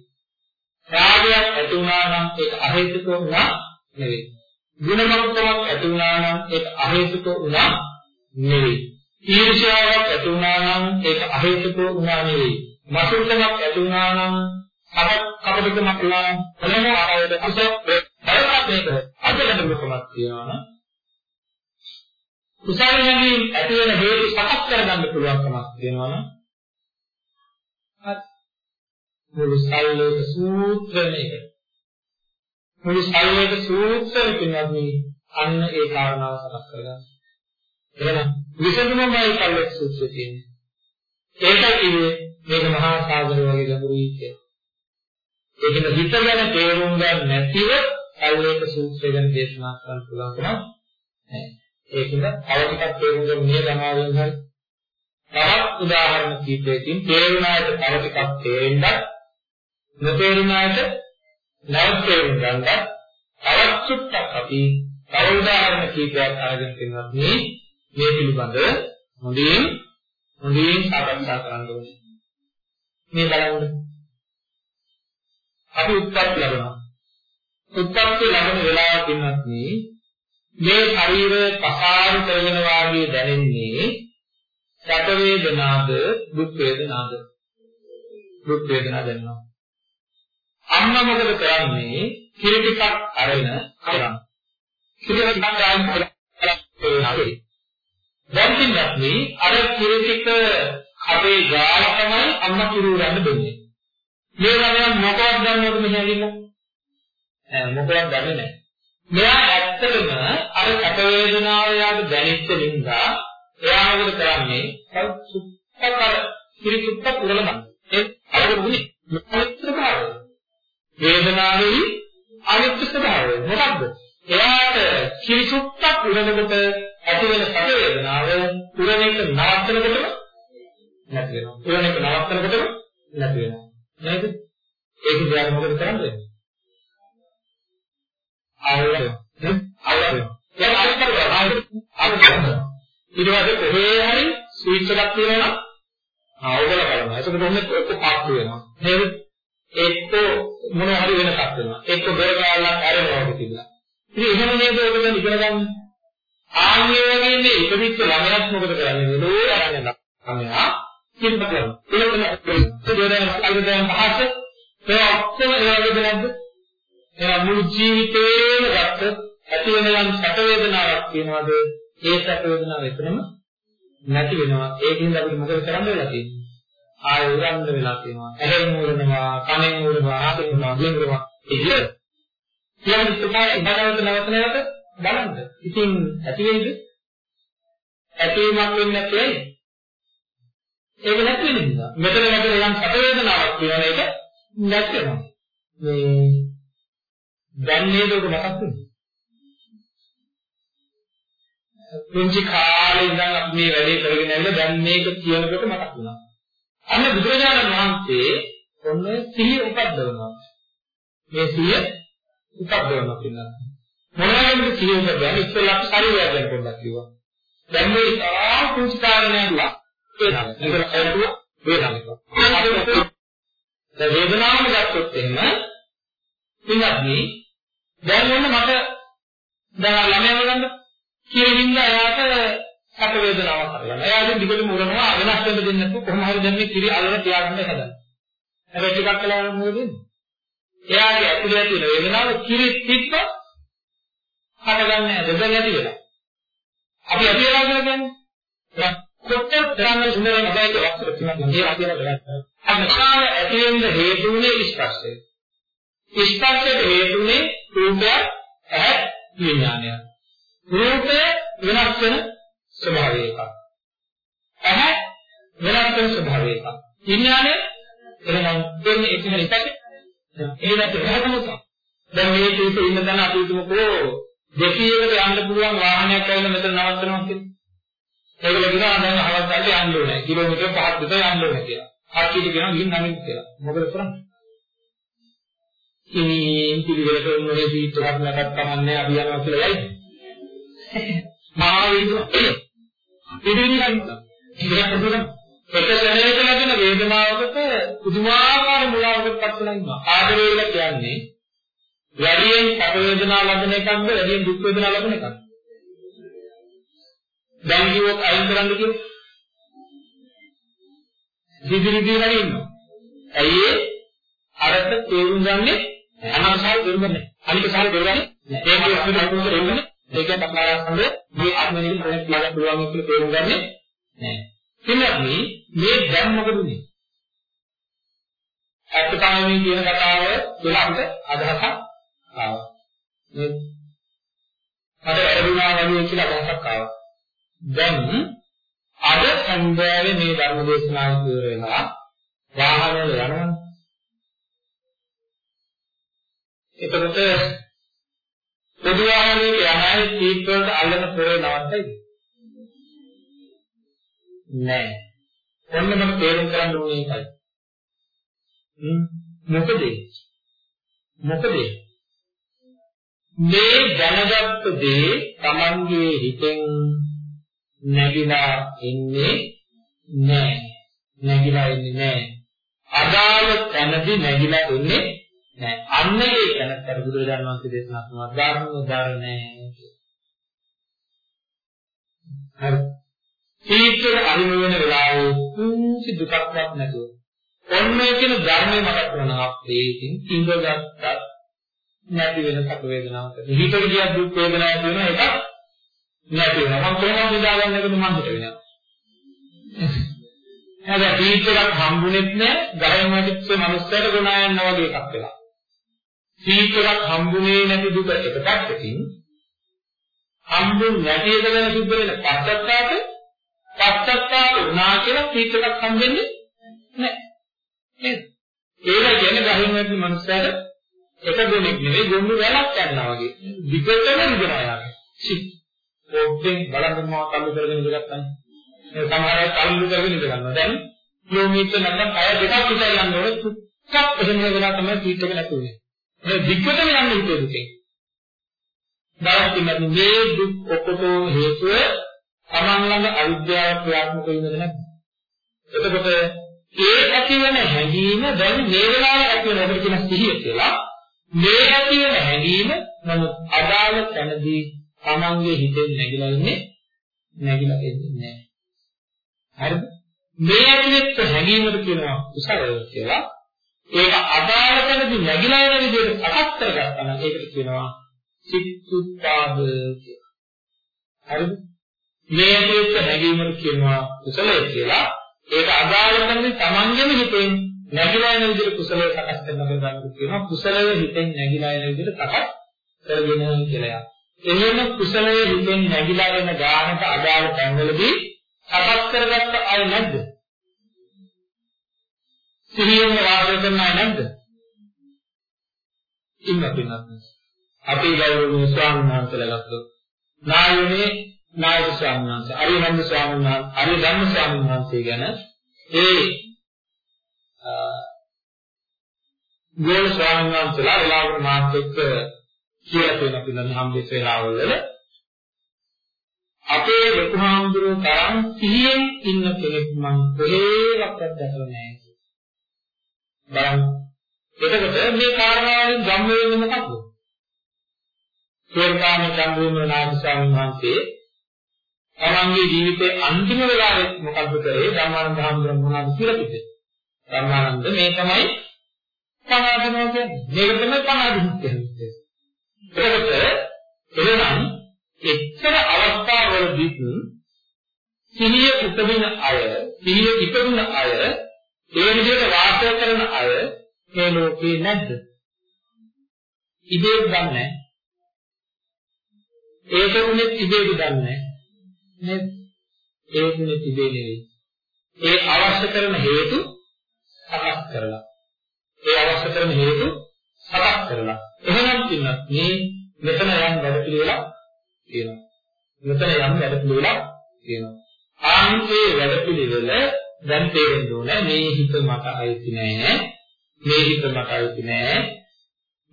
රාගයක් ඇති වුණා නම් ඒක අහේතුක වුණා නෙවෙයි. ගුණමත්කමක් ඇති වුණා නම් ඒක අහේතුක වුණා නෙවෙයි. ඊර්ෂ්‍යාවක් ඇති වුණා නම් ඒක අහේතුක වුණා නෙවෙයි. මසුරුකමක් ඇති වුණා නම් කපටකමක් වුණා නම් කොහොම ආරයට අසත් බලවත් මේක අදකට දුකමක් තියෙනවා නම් කුසල හැඟීම් ඇති වෙන හේතු සකස් කරගන්න පුළුවන්කමක් තියෙනවා නම් මුළු සල්ලේක සූත්‍රයක මුළු සල්ලේක සූත්‍රයක පින්වත්නි අන්න ඒ කාරණාව සකස් කරගන්න. එහෙනම් විසඳුමයි සල්ලේක සූත්‍රයේ තියෙන්නේ. ඒක කිව්වේ මේක මහා සාගර වගේ ගැඹුරුයි කියලා. ඒකන හිත ගැන තේරුම් ගන්න නැතිව සල්ලේක සූත්‍රය ගැන දේශනා කරන්න පුළුවන් කමක් නැහැ. ඒකෙන්ද තව ටිකක් තේරුම් ගන්න මේ ළමාවෙන් හරි. තවත් උදාහරණ කීපයකින් තේරුණාට තව ටිකක් තේරෙන්නත් නොතේරුණාට නැවත තේරුම් ගන්නත් තවත් චුට්ටක් අපි තව උදාහරණ කීපයක් අරගෙන තියෙනවා. මේ මේ පිළිබඳ හොඳින් හොඳින් සාකච්ඡා කරන්න ඕනේ. මේ බලන්න. අපි උත්පත්ති ලබනවා. උත්පත්ති ලබන වෙලාව පින්වත් මේ ශරීරය පසාරු කරගෙන වාගේ දැනෙන්නේ සැප වේදනාද දුක් වේදනාද? දුක් වේදනා දැනෙනවා. අම්මා මොකද කරන්නේ? කිරි ටිකක් අරගෙන කරන් කිරි ටිකක් ගන්න කරන්නේ දැන් ඉන්නේ අර කිරි ටික කපේ ගාලා තමයි අම්මා කිරි උරන්න දෙන්නේ. මේ ළමයා මොකක්ද දන්නවද මෙහෙ ඇවිල්ලා මොකක්ද දන්නේ නැහැ මෙයා ඇත්තටම අර සැප වේදනාව යාට දැනෙච්ච නිසා එයා මොකද කරන්නේ? සුත්තක් අර කිරිසුත්තක් උරලම. ඒ අර මුනි අනිත්‍ය භාවය. වේදනාවේ අනිත්‍ය ස්වභාවය. මොකද්ද? එයාට කිරිසුත්තක් උරනකොට ඇති වෙන සැප වේදනාව උරන එක නවත්තනකොටම නැති වෙනවා. උරන එක නවත්තනකොටම නැති වෙනවා. නේද? ඒක දිහා මොකද කරන්නේ? ආයෙත් ආයෙත්. දැන් අනිත් කරා ආයෙත් ඊට පස්සේ කොහේ හරි ස්විච් එකක් තියෙනවා නම් ආ ඔයගල බලනවා එතකොට ඔන්න ඔක්කො පාත් වෙනවා. නේද? එක්ක මොන හරි වෙනසක් වෙනවා. එක්ක බෙර ගාලක් ඇරෙනවා වගේ තිබුණා. ඉතින් එහෙම නේද ඔයගල ඉගෙන ගන්න? ආන්නේ වගේ මේ ඉපදිච්ච ළමයාත් මොකද කරන්නේ? නේද අරගෙන ළමයා කිම්බ කරනවා ඒක තමයි දෙදෙනා අයිදෙන් පහස ඒ ඔක්කොම ඒ වගේ දෙනක්ද එහෙනම් මුළු ජීවිතේම ගත්ත ඇති වෙන යම් සැප වේදනාවක් තියනවාද ඒ සැප වේදනාව එතනම නැති වෙනවා ඒකින්ද අපිට මොකද කරන්න වෙලා තියෙන්නේ ආයෙ උරන්න වෙලා තියෙනවා ඇහෙන් උරනවා කනෙන් උරනවා ආසෙන් උරනවා දිවෙන් උරනවා ඒක කියන ඉස්සරහට ඉඳගන්න නැවත නැවත බලන්න ඉතින් ඇති වෙයිද ඇතිවීමක් වෙන්නේ නැත්තේ ඒක නැති වෙන නිසා මෙතන නැතර යම් සැප වේදනාවක් කියන එක නැති වෙනවා මේ දැන් නේද ඔක මතක් වෙන්නේ? පුංචි කාලේ ඉඳන් අපි මේ වැඩේ කරගෙන ඇවිල්ලා දැන් මේක කියනකොට මතක් වුණා. අන්න බුදුරජාණන් වහන්සේ ඔන්න සිහිය උපද්දවනවා. මේ සිහිය උපද්දවනවා කියනවා. මොනවාද සිහිය උපද්දවන්නේ? ඉස්සෙල්ලා අපි ශරීරය ගැන පොඩ්ඩක් කිව්වා. දැන් මේ තා පුංචි කාරණයක් වේදනාව. ඒක ඇතුළ වේදනාවක්. දැන් වේදනාවම ගත්තොත් එහෙම ඉන්නත් දැන් ඔන්න මට දැන් ළමයා ගන්න කියලින්ද එයාට සැප වේදනාවක් හරගන්න. එයාට දිගටම උරනවා වෙනස් වෙන්න දෙන්නේ නැතුව කොහොම හරි දැන් මේ කිරි අල්ලලා තියාගන්න හදන්න. හැබැයි ටිකක් කළා මොකද වෙන්නේ? එයාගේ ඇතුලේ ඇති වෙන වේදනාව කිරි තිබ්බ හටගන්නේ නැහැ. දෙක නැති වෙලා. අපි ඇති වෙලා කියලා කියන්නේ කොච්චර තරම්ම සුන්දර නැබැයි වස්තු තියෙනවා මේ වගේ වැඩක්. අන්න කාය ඇති වෙන්න හේතු වෙන්නේ ස්පර්ශය. ස්පර්ශයට හේතුනේ රූපය ඇහැ විඥානය. රූපය වෙනස් වෙන ස්වභාවය එකක්. ඇහැ වෙනස් වෙන ස්වභාවය එකක්. විඥානය එහෙනම් දෙන්නේ එක හැරි ඒ නැති වෙනකම දැන් මේ කීප ඉන්න තැන අපි හිතමුකෝ දෙකීයකට යන්න පුළුවන් වාහනයක් ඇවිල්ලා මෙතන නවත්තනවා කියලා. ඒගොල්ලෝ කියනවා දැන් අවස් ගන්න යන්න ඕනේ. කිලෝමීටර් 5ක් විතර යන්න ඕනේ කියලා. හත්කීට කියනවා ගිහින් නමින් කියලා. මොකද කරන්නේ? ඉතින් පිළිවෙලට උන්නේ සීට් එකක් නැකත් කමන්නේ අපි යනවා කියලා යයි. මහා වේදන. ඉදිරි ගන්නවා. ඉතින් අපිට එක ශරණයක ලැබෙන වේදනාවකට පුදුමාකාර මුලාවකට පත් වෙලා ඉන්නවා. ආදරය කියලා කියන්නේ වැඩියෙන් සැප වේදනා ලබන එකක්ද වැඩියෙන් දුක් වේදනා ලබන එකක්ද? දැන් කිව්වොත් අයින් කරන්න කිව්වොත් දිදිරි දිරලා ඉන්නවා. ඇයි ඒ? අරට තේරුම් ගන්නේ අනාසාව තේරුම් ගන්නේ. අනික සාර තේරුම් ගන්නේ. ඒකේ අසුර අකුරු තේරුම් ගන්නේ. ඒකෙන් අපලාරස්සඳ මේ ආත්මනින් ප්‍රයත්න කරලා පුළුවන් කියලා තේරුම් ගන්නේ නැහැ. එන්නදී මේ දැන් මොකද උනේ? අත්කාමී කියන කතාව තුළ අපිට අදහසක් ආවා. මේ අද වැඩුණා වගේ කියලා අදහසක් ආවා. දැන් අද සම්බෑවේ මේ ධර්ම දේශනාව ඉවර වෙනවා. වාහන වල යනවා. එතකොට පොදු වාහනයේ යහයි සීට් වලට අල්ලන පොරේ නවත්තයිද? නෑ. ඔන්න මම තේරුම් ගන්න ඕනේ ඒකයි. හ්ම් මොකද? මොකද? මේ දැනගත්ත දේ Tamange හිතෙන් නැగిලා ඉන්නේ නැහැ. නැగిලා ඉන්නේ නැහැ. අදාළ තැනදී නැగిලා ඉන්නේ නැහැ. අන්න ඒ තැනතර බුදුරජාණන් වහන්සේ දේශනා කරන ධර්ම ධර්මනේ. හරි. තීත්‍ර අරිම වෙන වෙලාවේ කුංචි දුකක්වත් නැතුව ඔන්නේ කියන ධර්මයේ මතක් කරනවා ප්‍රේතින් තිඟගත්තත් නැති වෙන සැප වේදනාවක්. හිතේ ගිය දුක් වේදනාවක් වෙන එක නැති වෙනවා. මම කොහොමද නිදාගන්න එකද මම හිත වෙනවා. හැබැයි සීතලක් හම්බුනේත් නෑ ගහෙන් වැටිච්ච මනුස්සයෙක් ගුණා යනවා වගේ එකක් වෙලා. සීතලක් හම්බුනේ නැති දුක එක පැත්තකින් හම්බුන් නැති එක ගැන සුද්ධ වෙන පස්සත්තාට පස්සත්තාව වුණා කියලා සීතලක් හම්බෙන්නේ නැහැ. නේද? ඒක කියන්නේ ගහින් වැටි මනුස්සයර එක ගොනෙක් නෙවෙයි ගොන්නු වැලක් ගන්නවා වගේ. විකටම විදලා යාගේ. සි. පොඩ්ඩෙන් බලන්න මම කල්ලු කරගෙන ඉඳගත්තා. ඒ සමහර අය කල්ලු කරගෙන ඉඳ ගන්නවා. දැන් කිලෝමීටර් නැත්නම් අය දෙකක් විතර යන්න ඕනේ. තුක්ක් එහෙම වෙලා තමයි සීට් එක නැතුනේ. ඒ විකටම යන්න හිතේ දුකේ. දවස් තුනක් මේ දුක් ඔක්කොටම හේතුව තමන් ළඟ අවිද්‍යාව ක්‍රියාත්මක වෙනවද නැද්ද? එතකොට ඒ ඇතිවන හැඟීම දැන් මේ වෙලාවේ ඇති වෙන ඔබට කියන සිහිය කියලා මේ ඇති වෙන හැඟීම නමුත් අදාළ තැනදී තමන්ගේ හිතෙන් නැగిලා ඉන්නේ නැగిලා ඉන්නේ හරිද? මේ ඇතුළත් හැඟීමට කියනවා කුසලය කියලා. ඒක අදාළ තැනදී නැగిලා යන විදිහට සකස් කරගත්තා නම් ඒකට කියනවා චිත්තුත්පාද කියලා. හරිද? මේ ඇතුළත් හැඟීමට කියනවා කුසලය කියලා. ඒක අදාළ තැනදී තමන්ගේම හිතෙන් නැగిලා යන විදිහට කුසලය සකස් කරනවා කියනවා කුසලය හිතෙන් නැగిලා යන විදිහට සකස් කරගෙන කියලා. එහෙම කුසලය හිතෙන් නැగిලා යන ගානට අදාළ තැන්වලදී සකස් කරගත්ත අය නැද්ද? සිහියෙන් වාසය කරන අය නැද්ද? ඉන්න පින්නත්. අපේ ගෞරවනීය ස්වාමීන් වහන්සේලා ගත්තොත් නායුනේ නායක ස්වාමීන් වහන්සේ, අරියනන්ද ස්වාමීන් වහන්සේ, අරිය ධම්ම ස්වාමීන් වහන්සේ ගැන ඒ ගෝල ස්වාමීන් වහන්සේලා වෙලාවකට මාත් එක්ක කියලා තියෙන පිළිබඳ හම්බෙච්ච වෙලාවවල අපේ ලොකුහාමුදුරුවෝ තරම් සිහියෙන් ඉන්න කෙනෙක් මම කොහේවත් දැකලා නැහැ. බලන්න. එතකොට මේ කාරණාවෙන් ගම් වෙන්නේ මොකක්ද? සේවකාමී සම්බුද්ධ නායක ස්වාමීන් වහන්සේ තමන්ගේ ජීවිතේ අන්තිම වෙලාවේ මොකද්ද කරේ ධර්මානන්ද හාමුදුරුවෝ මොනවද කියලා කිව්වේ ධර්මානන්ද මේ තමයි පනාදිනවා කියන්නේ මේක තමයි පනාදිනවා කියන්නේ ඒකට එහෙනම් එක්තර අවස්ථාවලදී සිහිය උපදින අය සිහිය ඉපදුන අය ඒ විදිහට වාසය කරන අය මේ ලෝකේ නැද්ද? ඉබේ දන්නේ ඒක උනේ ඉබේ දන්නේ නේද? ඒක උනේ ඉබේ නෙවෙයි. ඒ අවශ්‍ය කරන හේතු සකස් කරලා. ඒ අවශ්‍ය කරන හේතු සකස් කරලා. එහෙනම් කියනවා මේ මෙතන යම් වැඩ පිළිවෙලක් තියෙනවා. මෙතන යම් වැඩ පිළිවෙලක් තියෙනවා. ආන්ගේ වැඩ පිළිවෙල දැන් තේරෙන්න ඕනේ මේ හිත මට අයිති නෑ. මේ හිත මට අයිති නෑ.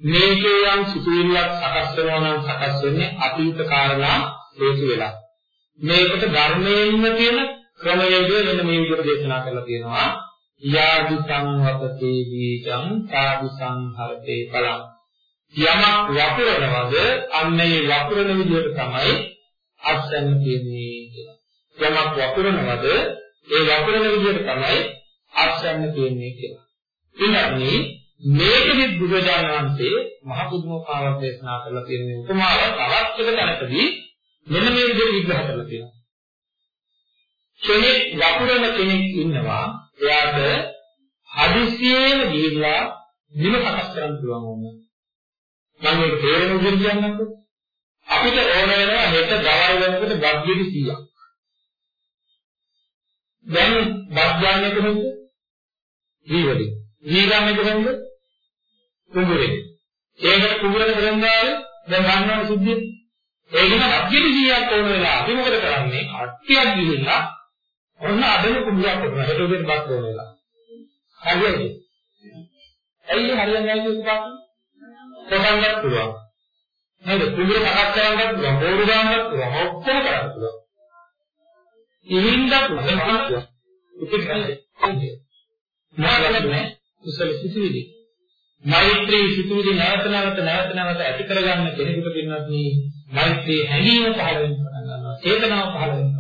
මේකේ යම් සිතුවිල්ලක් සකස් වෙනවා නම් සකස් වෙන්නේ අතීත කාරණා හේතු වෙලා. මේකට ධර්මයෙන්ම තියෙන ක්‍රමවේදය මෙන්න මේ විදිහට දේශනා කරලා තියෙනවා. යාදි සංවපතේ බීජං සාදි සංහරතේ බලං යමක් වපුරනවද අන්නේ වපුරන විදිහට තමයි අත්සන්න තියෙන්නේ කියලා. යමක් වපුරනවද ඒ වපුරන විදිහට තමයි අත්සන්න තියෙන්නේ කියලා. ඉන්නන්නේ මේකෙදි බුදුරජාණන් වහන්සේ මහ පුදුමකාවක් දේශනා කරලා තියෙන උපමාව තවත් එක තැනකදී මෙන්න මේ විදිහට විග්‍රහ කරලා තියෙනවා. කෙනෙක් වපුරන කෙනෙක් ඉන්නවා එයාට හදිසියෙම ගිහිල්ලා දින සකස් කරන්න පුළුවන් වුණා. මම මේක තේරෙන විදිහට කියන්නම්කෝ. අපිට ඕන වෙනවා හෙට දවල් වෙනකොට බග්ගෙඩි 100ක්. දැන් බග් ගන්න කොහොමද? ජීවලි. ජී ගන්න කොහොමද? කුඹුරේ. ඒකට කුඹුරේ කරන්දාවේ දැන් ගන්නවනේ සුද්ධිය. ඒකම බග්ගෙඩි 100ක් ඕන වෙලා අපි මොකද කරන්නේ? අට්ටියක් ගිහිල්ලා ඔන්න අදම කුඹුරක් කරනවා. හෙට උදේට බත් ඕන වෙලා. හරියද? ඇයි හරියන්නේ නැහැ කියුවා? කොහොමද පුළුවන්? නේද? කුඹුර සකස් කරන්නත් පුළුවන්, බෝරු ගන්නත් පුළුවන්, ඔක්කොම කරන්න පුළුවන්. ඉහින්ද පුළුවන්. ඉතින් නෑ කුසල සිතුවිලි. මෛත්‍රී සිතුවිලි නැවත නැවත නැවත නැවත ඇති කරගන්න කෙනෙකුට පින්නත් මේ මෛත්‍රී හැඟීම පහළ වෙන්න පටන් ගන්නවා. චේතනාව පහළ වෙන්න